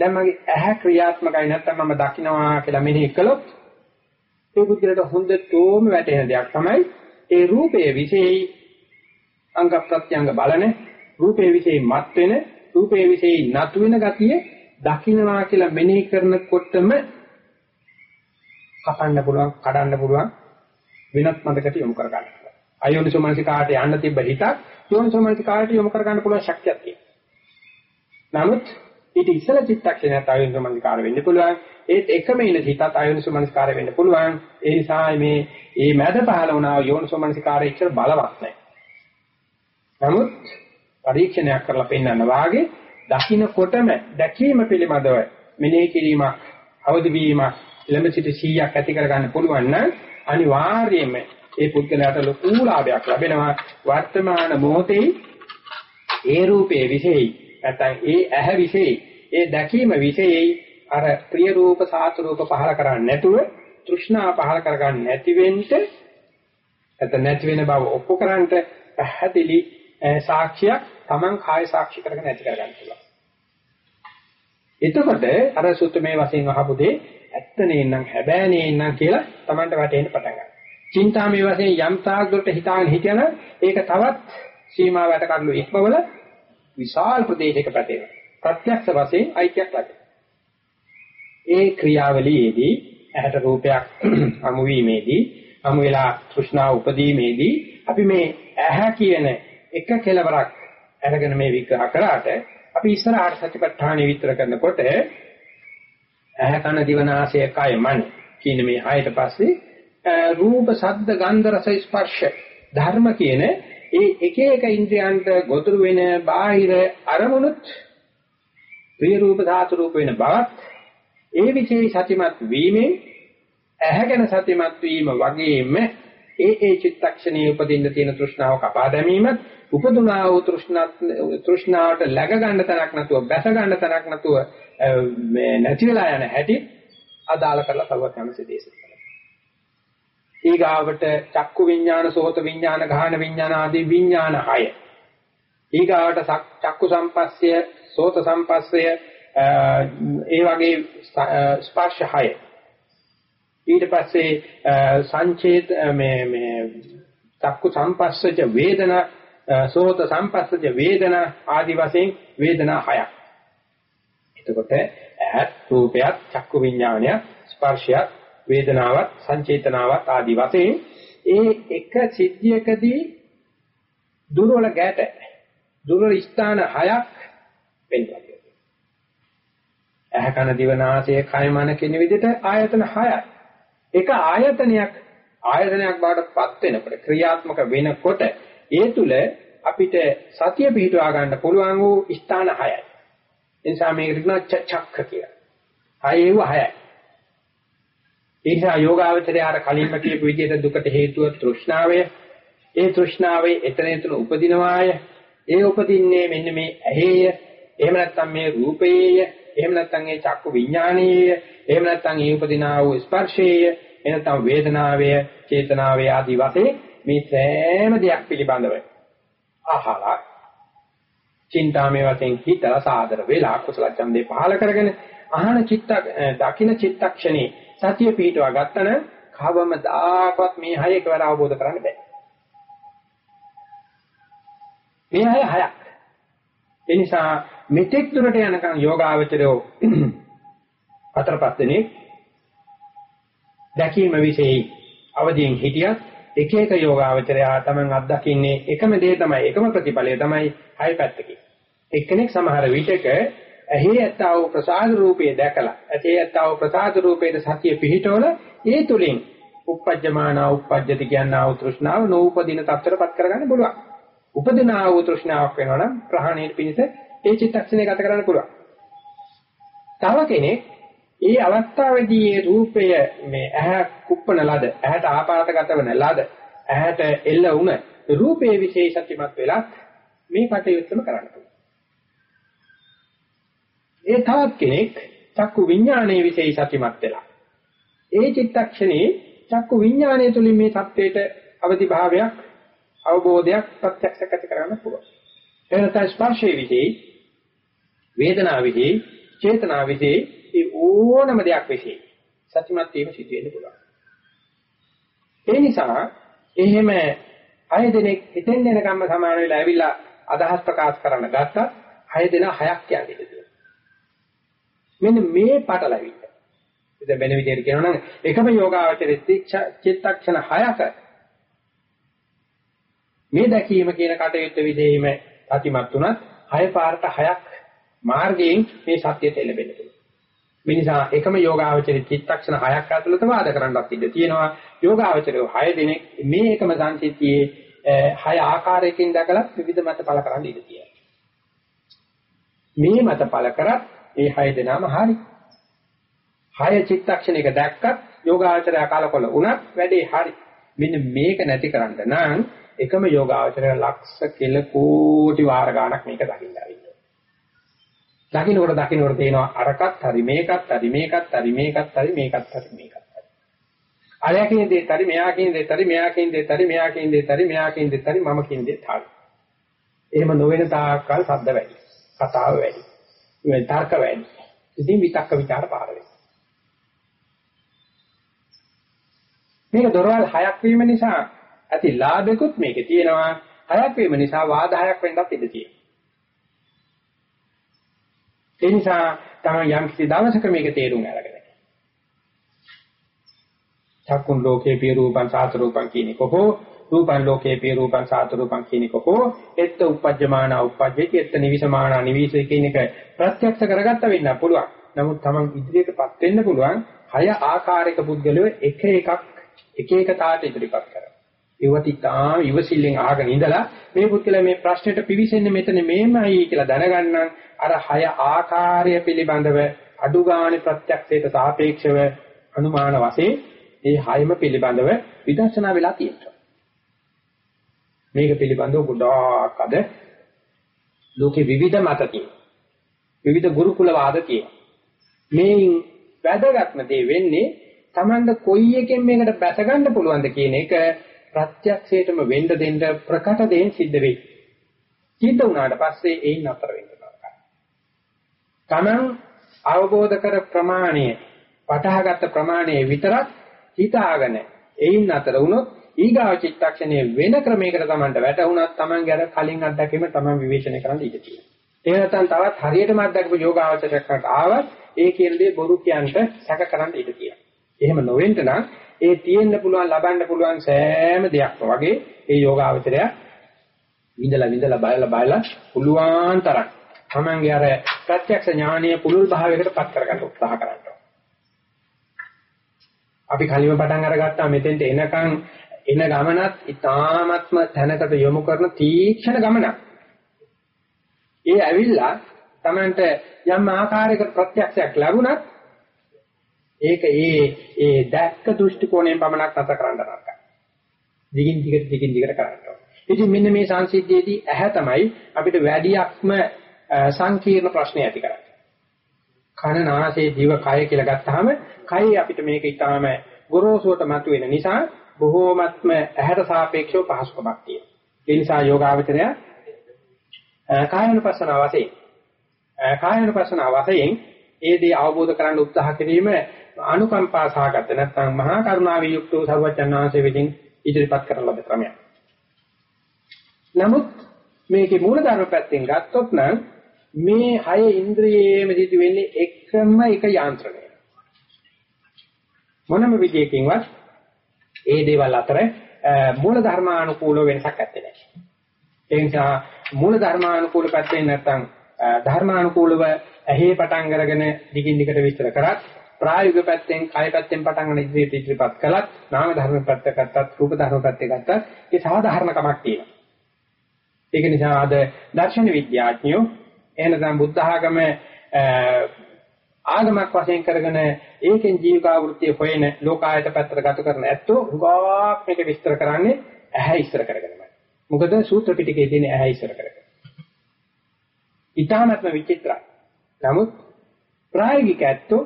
දැන් මගේ ඇහැ ක්‍රියාත්මකයි නැත්නම් මම දකින්නවා කියලා මෙනෙහි කළොත් ඒ බුද්ධිලට හොඳටම වැටෙන දෙයක් තමයි ඒ රූපයේ විශේෂයි. අංග ප්‍රත්‍යංග බලන රූපයේ විශේෂයි මත් වෙන රූපයේ විශේෂයි නතු වෙන ගතිය දකින්නවා කියලා මෙනෙහි කරනකොටම කපන්න පුළුවන් කඩන්න පුළුවන් වෙනත් මතකට යොමු කර ගන්න. අයෝනිසෝ මනසිකාට යන්න තිබ්බ හිතක් යෝනිසෝ මනසිකාට යොමු කර ගන්න පුළුවන් ශක්තියක් තියෙනවා. නමුත් ඊට ඉස්සල චිත්තක්ෂණයත් අයෝනිසෝ මනසිකාර වෙන්න පුළුවන්. ඒත් එකම ඉන හිතත් අයෝනිසෝ මනසිකාර වෙන්න පුළුවන්. ඒ නිසා මේ මේ මැද පහළ වුණා යෝනිසෝ මනසිකාරය ඉච්චර බලවත් නැහැ. නමුත් පරීක්ෂණයක් කරලා පෙන්වන්න වාගේ දකින්නකොටම දැකීම පිළිබඳව මෙනෙහි කිරීමක් අවදි වීමක් ළඹ සිට 100ක් ඇති කර ගන්න පුළුවන් නම් අනිවාර්යයෙන්ම ඒ පුද්ගලයාට ලොකු ලාභයක් ලැබෙනවා. වර්තමාන මොහොතේ ඒ රූපයේ විශේෂයි. නැත්නම් ඒ ඇහැ විශේෂයි. ඒ දැකීම විශේෂයි. අර ප්‍රිය රූප සාතු රූප පහල කරන්නේ නැතුව තෘෂ්ණා පහල කරගන්නේ නැති වෙන්න නැත්නම් නැති වෙන බව ඔප්පු කරන්නට පැහැදිලි සාක්ෂියක් Taman කාය සාක්ෂි කරගෙන ඇති කරගන්න පුළුවන්. එතකොට අර සුත්තමේ වශයෙන් අහපු දේ ඇත්ත නේනම් හැබෑ නේනම් කියලා Tamanට වැටෙන්න පටන් ගන්නවා. චින්තාමේ වශයෙන් යම් තාක් දුරට හිතාගෙන හිටියන ඒක තවත් සීමාවට කඩලු ඉක්මවල විශාල ප්‍රදේශයක පැටේනවා. ප්‍රත්‍යක්ෂ වශයෙන් අයිතියක් ලැබෙනවා. ඒ ක්‍රියාවලියේදී ඇහැට රූපයක් [clears throat] අමු වීමේදී අමු වෙලා තෘෂ්ණාව උපදීමේදී අපි මේ ඇහැ කියන එක කෙලවරක් අරගෙන මේ විග්‍රහ කරාට අපි ඉස්සරහට සත්‍යපට්ඨානෙ විතර කරනකොට ඇහැ කන දිව නාසය කය මන කියන මේ හයට පස්සේ රූප ශබ්ද ගන්ධ රස ස්පර්ශ ධර්ම කියන ඒ එක එක ඉන්ද්‍රයන්ට ගොදුරු වෙන බාහිර අරමුණුත් ප්‍රිය රූප ධාතු රූප වෙන බවත් ඒ විශේෂ සතිමත් වීමෙන් ඇහැගෙන සතිමත් වීම වගේම ඒ ඒ චිත්තක්ෂණයේ උපදින්න තියෙන තෘෂ්ණාව කපා දැමීමත් උපදුනා වූ තෘෂ්ණාත් තෘෂ්ණාවට läග ගන්න තැනක් නැතුව බැස ගන්න තැනක් නැතුව මේ නැති වෙලා යන හැටි අදාළ කරලා සරුවත් යනසේ දේශනා කරනවා. ඊගාවට චක්කු විඥාන, සෝත විඥාන, ගාහන විඥාන ආදී විඥාන හය. ඊගාවට චක්කු සම්පස්සය, සෝත සම්පස්සය, ඒ වගේ ස්පර්ශ හය. ඊට පස්සේ සංචේත මේ මේ චක්කු සම්පස්සජ වේදනා සෝත සම්පස්සජ වේදනා ආදි වශයෙන් වේදනා හයක්. එතකොට ඇහත් රූපයත් චක්කු විඥානය ස්පර්ශයත් වේදනාවත් සංචේතනාවත් ආදි වශයෙන් ඒ එක සිද්ධියකදී දුර්වල ගැට දුර්වල ස්ථාන හයක් වෙනවා. ඇහ කන දිව නාසය කය මන කියන විදිහට ආයතන හයයි. එක ආයතනයක් ආයතනයක් බවට පත් වෙනකොට ක්‍රියාත්මක වෙනකොට ඒ තුල අපිට සතිය පිහිටවා ගන්න පුළුවන් වූ ස්ථාන හයයි. ඒ නිසා මේකට කියනවා චක්ක කියලා. හයේව හයයි. ඒ නිසා යෝගාවචරය අර කලින්ම කියපු විදිහට දුකට හේතුව තෘෂ්ණාවය. ඒ තෘෂ්ණාවේ එතන එතන උපදිනවාය. ඒ උපදින්නේ මෙන්න මේ ඇහේය. එහෙම නැත්නම් මේ රූපයේය. එහෙම නැත්නම් ඒ චක්කු විඥානීය. එහෙම නැත්නම් ඒ උපදිනා වූ ස්පර්ශයේය. එහෙම නැත්නම් වේදනාවේ, චේතනාවේ ආදී වශයෙන් මේ සෑම දෙයක් පිළිබඳව අහලා චින්තාමය වශයෙන් හිතලා සාදර වෙලා කුසල ඡන්දේ පහල කරගෙන අහන චිත්ත දකින්න චිත්තක්ෂණේ සතිය පිටවා ගත්තන කවමදාකවත් මේ හය එකවර අවබෝධ කරන්න බෑ. මේ හය හයක්. ඒ නිසා මෙතෙක් දුරට යනකම් යෝගාවචරයෝ හතර පහ දෙනෙක් දැකීම વિશેයි අවදීන් හිටියත් එක එක යෝගාවචරයා තමන් අත්දකින්නේ එකම දේ තමයි එකම ප්‍රතිඵලය තමයි හය පැත්තකින්. එක්කෙනෙක් සමහර විටක ඇහි ඇත්තව ප්‍රසාද රූපයේ දැකලා ඇහි ඇත්තව ප්‍රසාද රූපයේ සතිය පිහිටවල ඒ තුලින් uppajjamana uppajjati කියනා වූ තෘෂ්ණාව නූපදින තත්ත්වයටපත් කරගන්න පුළුවන්. උපදිනා වූ තෘෂ්ණාවක් වෙනවනම් ප්‍රහාණයට පිණිස ඒ චිත්තක්ෂණය ගත කරන්න පුළුවන්. තව කෙනෙක් ඒ අවස්ථාවේදී ඒ රූපය මේ ඇහැ කුප්පන ලද ඇහැට ආපාතගත වන ලද ඇහැට එල්ල වුණ රූපයේ විශේෂත්වයක් වෙලා මේ කටයුත්තම කරන්න පුළුවන්. ඒ තවත් කෙනෙක් චක්කු විඥානයේ විශේෂත්වයක් වෙලා ඒ චිත්තක්ෂණේ චක්කු විඥානය තුලින් මේ தത്വයට අවදි භාවයක් අවබෝධයක් ප්‍රත්‍යක්ෂ කරගන්න පුළුවන්. එහෙනම් ස්පර්ශයේ විදී වේදනාව විශේෂ චේතනාව විශේෂ ඒ ඕනම දෙයක් විශේෂ සත්‍යමත් වීම සිදු වෙන්න පුළුවන්. ඒ නිසා එහෙම හය දෙනෙක් හිතෙන් දෙනකම්ම සමාන වෙලා ඇවිල්ලා අදහස් ප්‍රකාශ කරන්න ගත්තත් හය දෙනා හයක් කියන්නේ දෙතුන. මෙන්න මේ පටලවිල්ල. ඉතින් වෙන විදිහට කියනවා නම් එකම යෝගාවචරෙත් චිත්තක්ෂණ හයක මේ දැකීම කියන කටයුත්ත විදීම සතිමත් උනත් හය පාරට හයක් මාර්ගයෙන් මේ සත්‍යයට එළඹෙන්න පුළුවන්. මේ නිසා එකම යෝගාවචරයේ චිත්තක්ෂණ හයක් ඇතුළත වාද කරන්නත් ඉඩ තියෙනවා. යෝගාවචරය හය දිනක් මේ එකම සංසිද්ධියේ හය ආකාරයකින් දැකලා විවිධ මත පළ කරන්න ඉඩ තියෙනවා. මේ මත පළ කරත් ඒ හය දෙනාම හරි. හය චිත්තක්ෂණයක දැක්කත් යෝගාවචරය කලකොල වුණත් වැඩේ හරි. මෙන්න මේක නැති කරන්න නම් එකම යෝගාවචරය ලක්ෂ කෙල කෝටි වාර ගණක් මේක දකින්න ආවිල්ලා. දකින්නකොට දකින්නකොට තේනවා අරකත් හරි මේකත් හරි මේකත් හරි මේකත් හරි මේකත් හරි මේකත් හරි. අරයා කියන දේත් හරි මෙයා කියන දේත් හරි මෙයා කියන දේත් හරි මෙයා කියන දේත් හරි මෙයා කියන දේත් හරි මම කියන දේත් හරි. එහෙම නොවන තාක්කල් සද්ද වැඩි. කතාව වැඩි. මේ තර්ක වැඩි. ඉතින් විතක්ක ਵਿਚාර පාර වෙනවා. මේක දොරවල් හයක් වීම නිසා ඇති ලාභෙකුත් මේකේ තියෙනවා. හයක් වීම නිසා වාද හයක් වෙන්නත් ඉඩ තියෙනවා. ඒ නිසා තමයි යම් කිසි දවසක මේක තේරුම් අරගෙන. චක්කුන් ලෝකේ පිය රූපං සාත රූපං කියන කෝ රූපං ලෝකේ පිය රූපං සාත රූපං කියන කෝ එත්ත උපජ්ජමාන උපජ්ජති එත්ත නිවිසමාන නිවිසේ කියන එක ප්‍රත්‍යක්ෂ කරගත්ත වෙන්න පුළුවන්. නමුත් Taman ඉදිරියටපත් වෙන්න පුළුවන් හය ආකාරයක පුද්ගලයෝ එක එකක් එක එක තාට ඉදිරිපත් කරනවා. ඒවට ඉතාම ඉවසිල්ලෙන් අහගෙන ඉඳලා මේ පුද්ගලයා මේ ප්‍රශ්නෙට පිවිසෙන්නේ මෙතන මේමයි කියලා දැනගන්න අර හය ආකාරය පිළිබඳව අඩු ගානේ ප්‍රත්‍යක්ෂයට සාපේක්ෂව අනුමාන වශයෙන් ඒ හයම පිළිබඳව විදර්ශනා වෙලා තියෙනවා. මේක පිළිබඳව ගොඩාක් අද ලෝකේ විවිධ මත තියෙනවා. විවිධ ගුරුකුල වාද තියෙනවා. මේන් වැදගත්ම දේ වෙන්නේ Tamanda කොයි එකෙන් මේකට බැස ගන්න පුළුවන්ද කියන එක ප්‍රත්‍යක්ෂයටම වෙන්න දෙන්න ප්‍රකට දෙයින් සිද්ධ වෙයි. චිත්ත උනාට පස්සේ ඒයින් අතර වෙන්න බලන්න. Taman අවබෝධ කර ප්‍රමාණය, පටහගත් ප්‍රමාණය විතරක් හිතාගෙන ඒයින් අතර වුණොත් ඊගාව චිත්තක්ෂණයේ වෙන ක්‍රමයකට Tamanට වැටුණත් Tamanගේ අර කලින් අත්දැකීම Taman විවේචනය කරන්න ඉඩ තියෙනවා. ඒ නැත්නම් තවත් හරියටම අත්දැකපු යෝගාවචරයක් ආවත් ඒ කියන දේ බොරු කියන්ට සැක කරන්න ඉඩ තියෙනවා. එහෙම නොවෙන්න නම් ඒ තියෙන්න පුළුවන් ලබන්න පුළුවන් සෑම දෙයක්ම වගේ ඒ යෝගාවචරය විඳලා විඳලා බලලා බලලා පුළුවන් තරම් තමන්ගේ අර ප්‍රත්‍යක්ෂ ඥානීය පුළුල් භාවයකට පත් කරගන්න උත්සාහ කරනවා. අපි කලින්ම පටන් අරගත්තා මෙතෙන්ට එනකන් එන ගමනත් ඊ타ත්ම තැනකට යොමු කරන තීක්ෂණ ගමනක්. ඒ ඇවිල්ලා තමන්ට යම් ආකාරයක ප්‍රත්‍යක්ෂයක් ලැබුණත් ඒක ඒ ඒ දැක්ක දෘෂ්ටි කෝණයෙන් පමණක් නැත කරන්න නරකයි. දිගින් දිගට දිගින් දිගට කරන්න ඕනේ. ඉතින් මෙන්න මේ සංසිද්ධියේදී ඇහැ තමයි අපිට වැඩියක්ම සංකීර්ණ ප්‍රශ්නය ඇති කරන්නේ. කන නාසය දිව කය කියලා ගත්තාම කය අපිට මේක ඊටාම ගොරෝසුවට මතුවෙන නිසා බොහෝමත්ම ඇහැට සාපේක්ෂව පහසුකමක් තියෙනවා. ඒ නිසා යෝගාවචරය කායනුපස්සන වශයෙන් කායනුපස්සන වශයෙන් ඒ දේ අවබෝධ කරගන්න උත්සාහ කිරීම අනුකම්පා සහගත නැත්නම් මහා කරුණාවේ යුක්ත වූ සර්වඥාන්සේ විසින් ඉදිරිපත් කරන ලද ක්‍රමයක්. නමුත් මේකේ මූලධර්ම පැත්තෙන් ගත්තොත් නම් මේ හය ඉන්ද්‍රියේම සිදු වෙන්නේ එකම එක යාන්ත්‍රණය. මොනම විදියකින්වත් ඒ දේවල් අතර මූල ධර්මානුකූල වෙනසක් නැත්තේ නෑ. ඒ නිසා මූල ධර්මානුකූල පැත්තෙන් නැත්තම් ධර්මානුකූලව ඇහි පටන් අරගෙන දිගින් දිගට විස්තර කරත් ප්‍රායෝගික පැත්තෙන් කය පැත්තෙන් පටන් ගන්න ඉදිරියට ඉදිරිපත් කළත් නාම ධර්ම පැත්ත ගත්තත් රූප ධර්ම පැත්ත ගත්තත් ඒ සාධාරණකමක් තියෙනවා. ඒක නිසා අද දර්ශන විද්‍යාඥයෝ එහෙනම් බුද්ධ ආගම ආගමක් වශයෙන් කරගෙන ඒකෙන් ජීවිකා වෘත්තිය හොයන ලෝකායත පැත්තට ගත කරන ඇත්තෝ හුඟක් මේක විස්තර කරන්නේ ඇහැ ඉස්තර කරගෙනමයි. මොකද සූත්‍ර පිටකයේ තියෙන ඇහැ ඉස්තර කරගෙන. ඊටාත්ම විචිත්‍රයි. නමුත් ප්‍රායෝගික ඇත්තෝ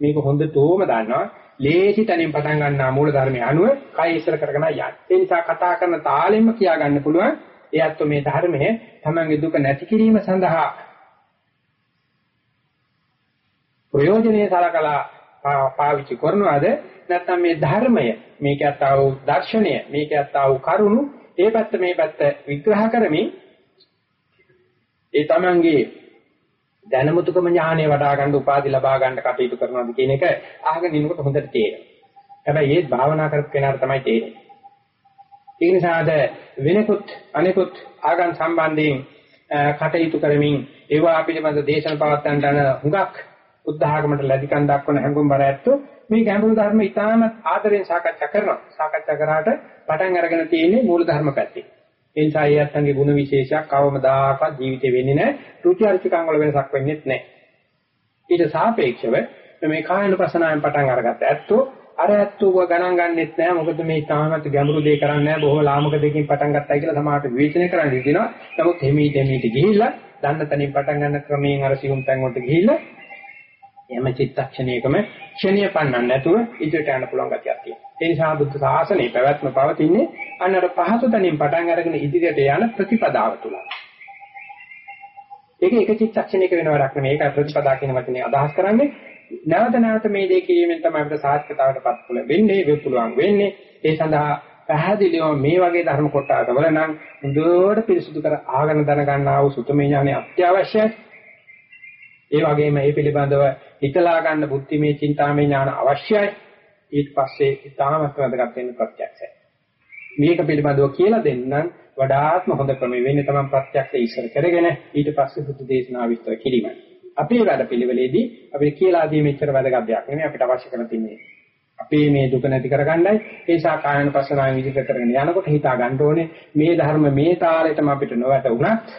මේක හොඳටම දන්නවා. ලේසි තැනින් පටන් ගන්නා මූල ධර්මයේ අනුව කය ඉස්සර කරගෙන යන්න. ඒ නිසා කතා කරන තාලෙම කියා ගන්න පුළුවන්. එයත් මේ ධර්මයේ තමන්ගේ දුක නැති කිරීම සඳහා ප්‍රයෝජනෙයි සලකලා පාවිච්චි කරනවාද නැත්නම් මේ ධර්මය මේකත් ආ වූ දර්ශනය මේකත් ආ වූ කරුණු ඒ පැත්ත මේ පැත්ත විග්‍රහ කරමින් ඒ තමන්ගේ දැනමුතුකම ඥානය වඩා ගන්න උපාධි ලබා ගන්න කටයුතු කරනවාද කියන එක අහගෙන ඉන්නකොට හොඳට තේරෙනවා. හැබැයි ඒත් භාවනා කරපු කෙනාට තමයි තේරෙන්නේ. ඒ නිසාද වෙනකුත් අනෙකුත් ආගම් සම්බන්ධයෙන් කටයුතු කරමින් ඒවා පිළිබඳ දේශන පවත්වන්න යන හුඟක් බුද්ධ ආගමට ලැබිකන් දක්වන හැඟුම් බර ඇත්තෝ මේ ගැඹුරු ධර්ම ඉතාමත් ආදරෙන් සාකච්ඡා කරනවා. සාකච්ඡා කරාට පටන් අරගෙන තියෙන්නේ මූල ධර්ම පැත්තේ. ඒ නිසා ඒ අත්ංගේ ಗುಣ විශේෂයක් කවමදාකවත් ජීවිතේ වෙන්නේ නැහැ. රුචි අරුචිකම් වල වෙනසක් වෙන්නේ නැහැ. ඊට සාපේක්ෂව මේ කායන ප්‍රසනාවෙන් පටන් අරගත්ත ඇත්තෝ අර ඇත්තෝව ගණන් ගන්නෙත් නැහැ මොකද මේ තාමත් ගැඹුරු දෙයක් කරන්නේ නැහැ බොහොම ලාමක දෙකකින් පටන් ගත්තා කියලා සමහරට විවේචනය කරන්න දෙනවා නමුත් හිමීට හිමීට ගිහිල්ලා දන්න තැනින් පටන් ගන්න ක්‍රමයෙන් අර සිහුම් තැන් වලට ගිහිල්ලා එම චිත්තක්ෂණයකම ක්ෂණීය පන්නන්න නැතුව ඉදිරියට යන්න පුළුවන් ගතියක් තියෙනවා. ඒ නිසා බුද්ධ ශාසනයේ පැවැත්ම පවතින්නේ අන්නර පහසු තැනින් පටන් අරගෙන ඉදිරියට යන ප්‍රතිපදාව තුල. ඒක එක චිත්තක්ෂණයක වෙන වැඩක් නෙමෙයි. ඒක ප්‍රතිපදා කියන වචනේ අදහස් කරන්නේ නැවත නැවත මේ දේ කිරීමෙන් තමයි අපිට සාර්ථකතාවටපත් පුළ වෙන්නේ, වෙපුලුවන් වෙන්නේ. ඒ සඳහා පැහැදිලිව මේ වගේ ධර්ම කොටසවල නම් හොඳට පිරිසුදු කර ආගම දැනගන්නා වූ සුතමේ ඥානය අත්‍යවශ්‍යයි. ඒ වගේම මේ පිළිබඳව හිතලා ගන්න බුද්ධිමේ චින්තාමේ ඥාන අවශ්‍යයි. ඊට පස්සේ ඉතාමත් වැදගත් වෙන ප්‍රත්‍යක්ෂය. මේක පිළිබඳව කියලා දෙන්නම් වඩාත්ම හොඳ ක්‍රමය වෙන්නේ තමයි ප්‍රත්‍යක්ෂය ඉස්සර කරගෙන ඊට පස්සේ බුද්ධ දේශනාව විස්තර කිරීමයි. අපේ වැඩ පිළිවෙලේදී අපිට කියලා දීම එච්චර වැදගත් දෙයක් නෙමෙයි අපිට අවශ්‍ය කරලා තින්නේ. අපේ මේ දුක නැති කරගන්නයි ඒ නිසා කායන පස්සනාවෙන් විදිහට කරගෙන යනකොට හිතා ගන්න ඕනේ මේ ධර්ම මේ තාලෙටම අපිට නොවැටුණත්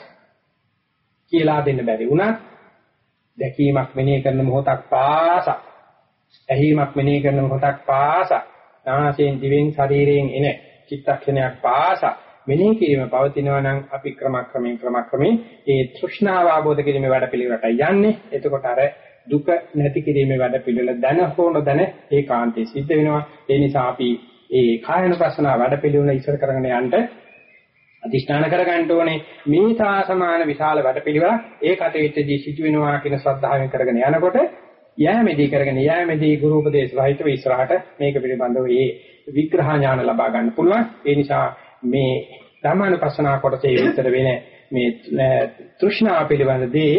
කියලා දෙන්න බැරි වුණත් දැකීමක් මෙනෙහි කරන මොහොතක් පාසා. ඇහිීමක් මෙනෙහි කරන මොහොතක් පාසා. නාසයෙන් දිවෙන් ශරීරයෙන් එන චිත්තක්ෂණයක් පාසා. මෙනෙහි කිරීම පවතිනවා නම් අපි ක්‍රමක්‍රමයෙන් ක්‍රමක්‍රමයෙන් ඒ තෘෂ්ණාව ආબોධ කිරීමේ වැඩ පිළිවෙලට යන්නේ. එතකොට අර දුක නැති කිරීමේ වැඩ පිළිවෙල දැන හෝන දැන ඒකාන්තයේ සිද්ධ වෙනවා. ඒ නිසා අපි ඒ කායනුපස්සනා වැඩ පිළිවෙල ඉස්සර කරගෙන යන්න අදිෂ්ඨාන කරගන්න ඕනේ මේ සා සමාන විශාල වැඩපිළිවෙලක් ඒ කටයුත්තේදී සිදු වෙනවා කියන ශ්‍රද්ධාවෙන් කරගෙන යනකොට යෑමේදී කරගෙන යෑමේදී ගුරු උපදේශ රහිතව ඉස්සරහට මේක පිළිබඳව මේ විග්‍රහ ඥාන ලබා ගන්න පුළුවන් ඒ නිසා මේ ධර්මානුපස්සනා කොටසේ විතර වෙන මේ තෘෂ්ණා පිළිබඳදී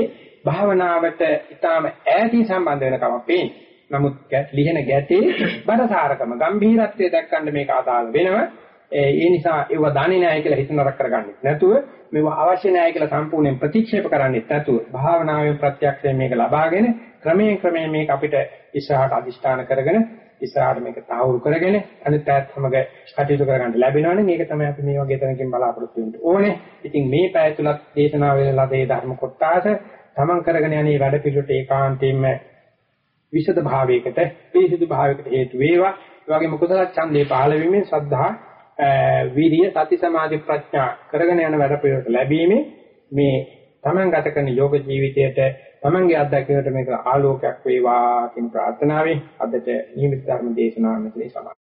භාවනාවට ඊටාම ඈතින් සම්බන්ධ වෙන කමක් පේන්නේ. නමුත් ලිහෙන ගැටේ බරසාරකම ගම්භීරත්වයේ දක්වන්න මේක අදාළ වෙනවා. ඒ නිසා ඒව දන්නේ නැහැ කියලා හිත නරක කරගන්නෙත් නැතුව මේව අවශ්‍ය නැහැ කියලා සම්පූර්ණයෙන් ප්‍රතික්ෂේප කරන්නෙත් නැතුව භාවනාවේ ප්‍රත්‍යක්ෂයෙන් මේක ලබාගෙන ක්‍රමයෙන් ක්‍රමයෙන් මේක අපිට ඉස්සරහට අදිෂ්ඨාන කරගෙන ඉස්සරහට මේක තාවුරු කරගෙන අනිත් පැත්ත සමග කටයුතු කරගන්න ලැබෙනවනේ මේක තමයි අපි මේ වගේ තැනකින් බලාපොරොත්තු වෙන්න ඕනේ. ඉතින් මේ පැය තුලත් දේශනා වේලා දේ ධර්ම කොටාස තමන් කරගෙන යන්නේ වැඩ පිළිවෙලට ඒකාන්තයෙන්ම විෂද භාවයකට පිරිසිදු භාවයකට හේතු වේවා. ඒ වගේම කුසල ඡන්දේ පහළ වීමෙන් සද්ධා වීර්ය සති සමාධි ප්‍රඥා කරගෙන යන වැඩ පිළිවෙලට ලැබීමේ මේ තමන් ගත කරන යෝග ජීවිතයට තමන්ගේ අත්දැකීමට මේක ආලෝකයක් වේවා කියන ප්‍රාර්ථනාවෙන් අදට නියමිත ධර්ම දේශනාව මෙතන සමාප්ත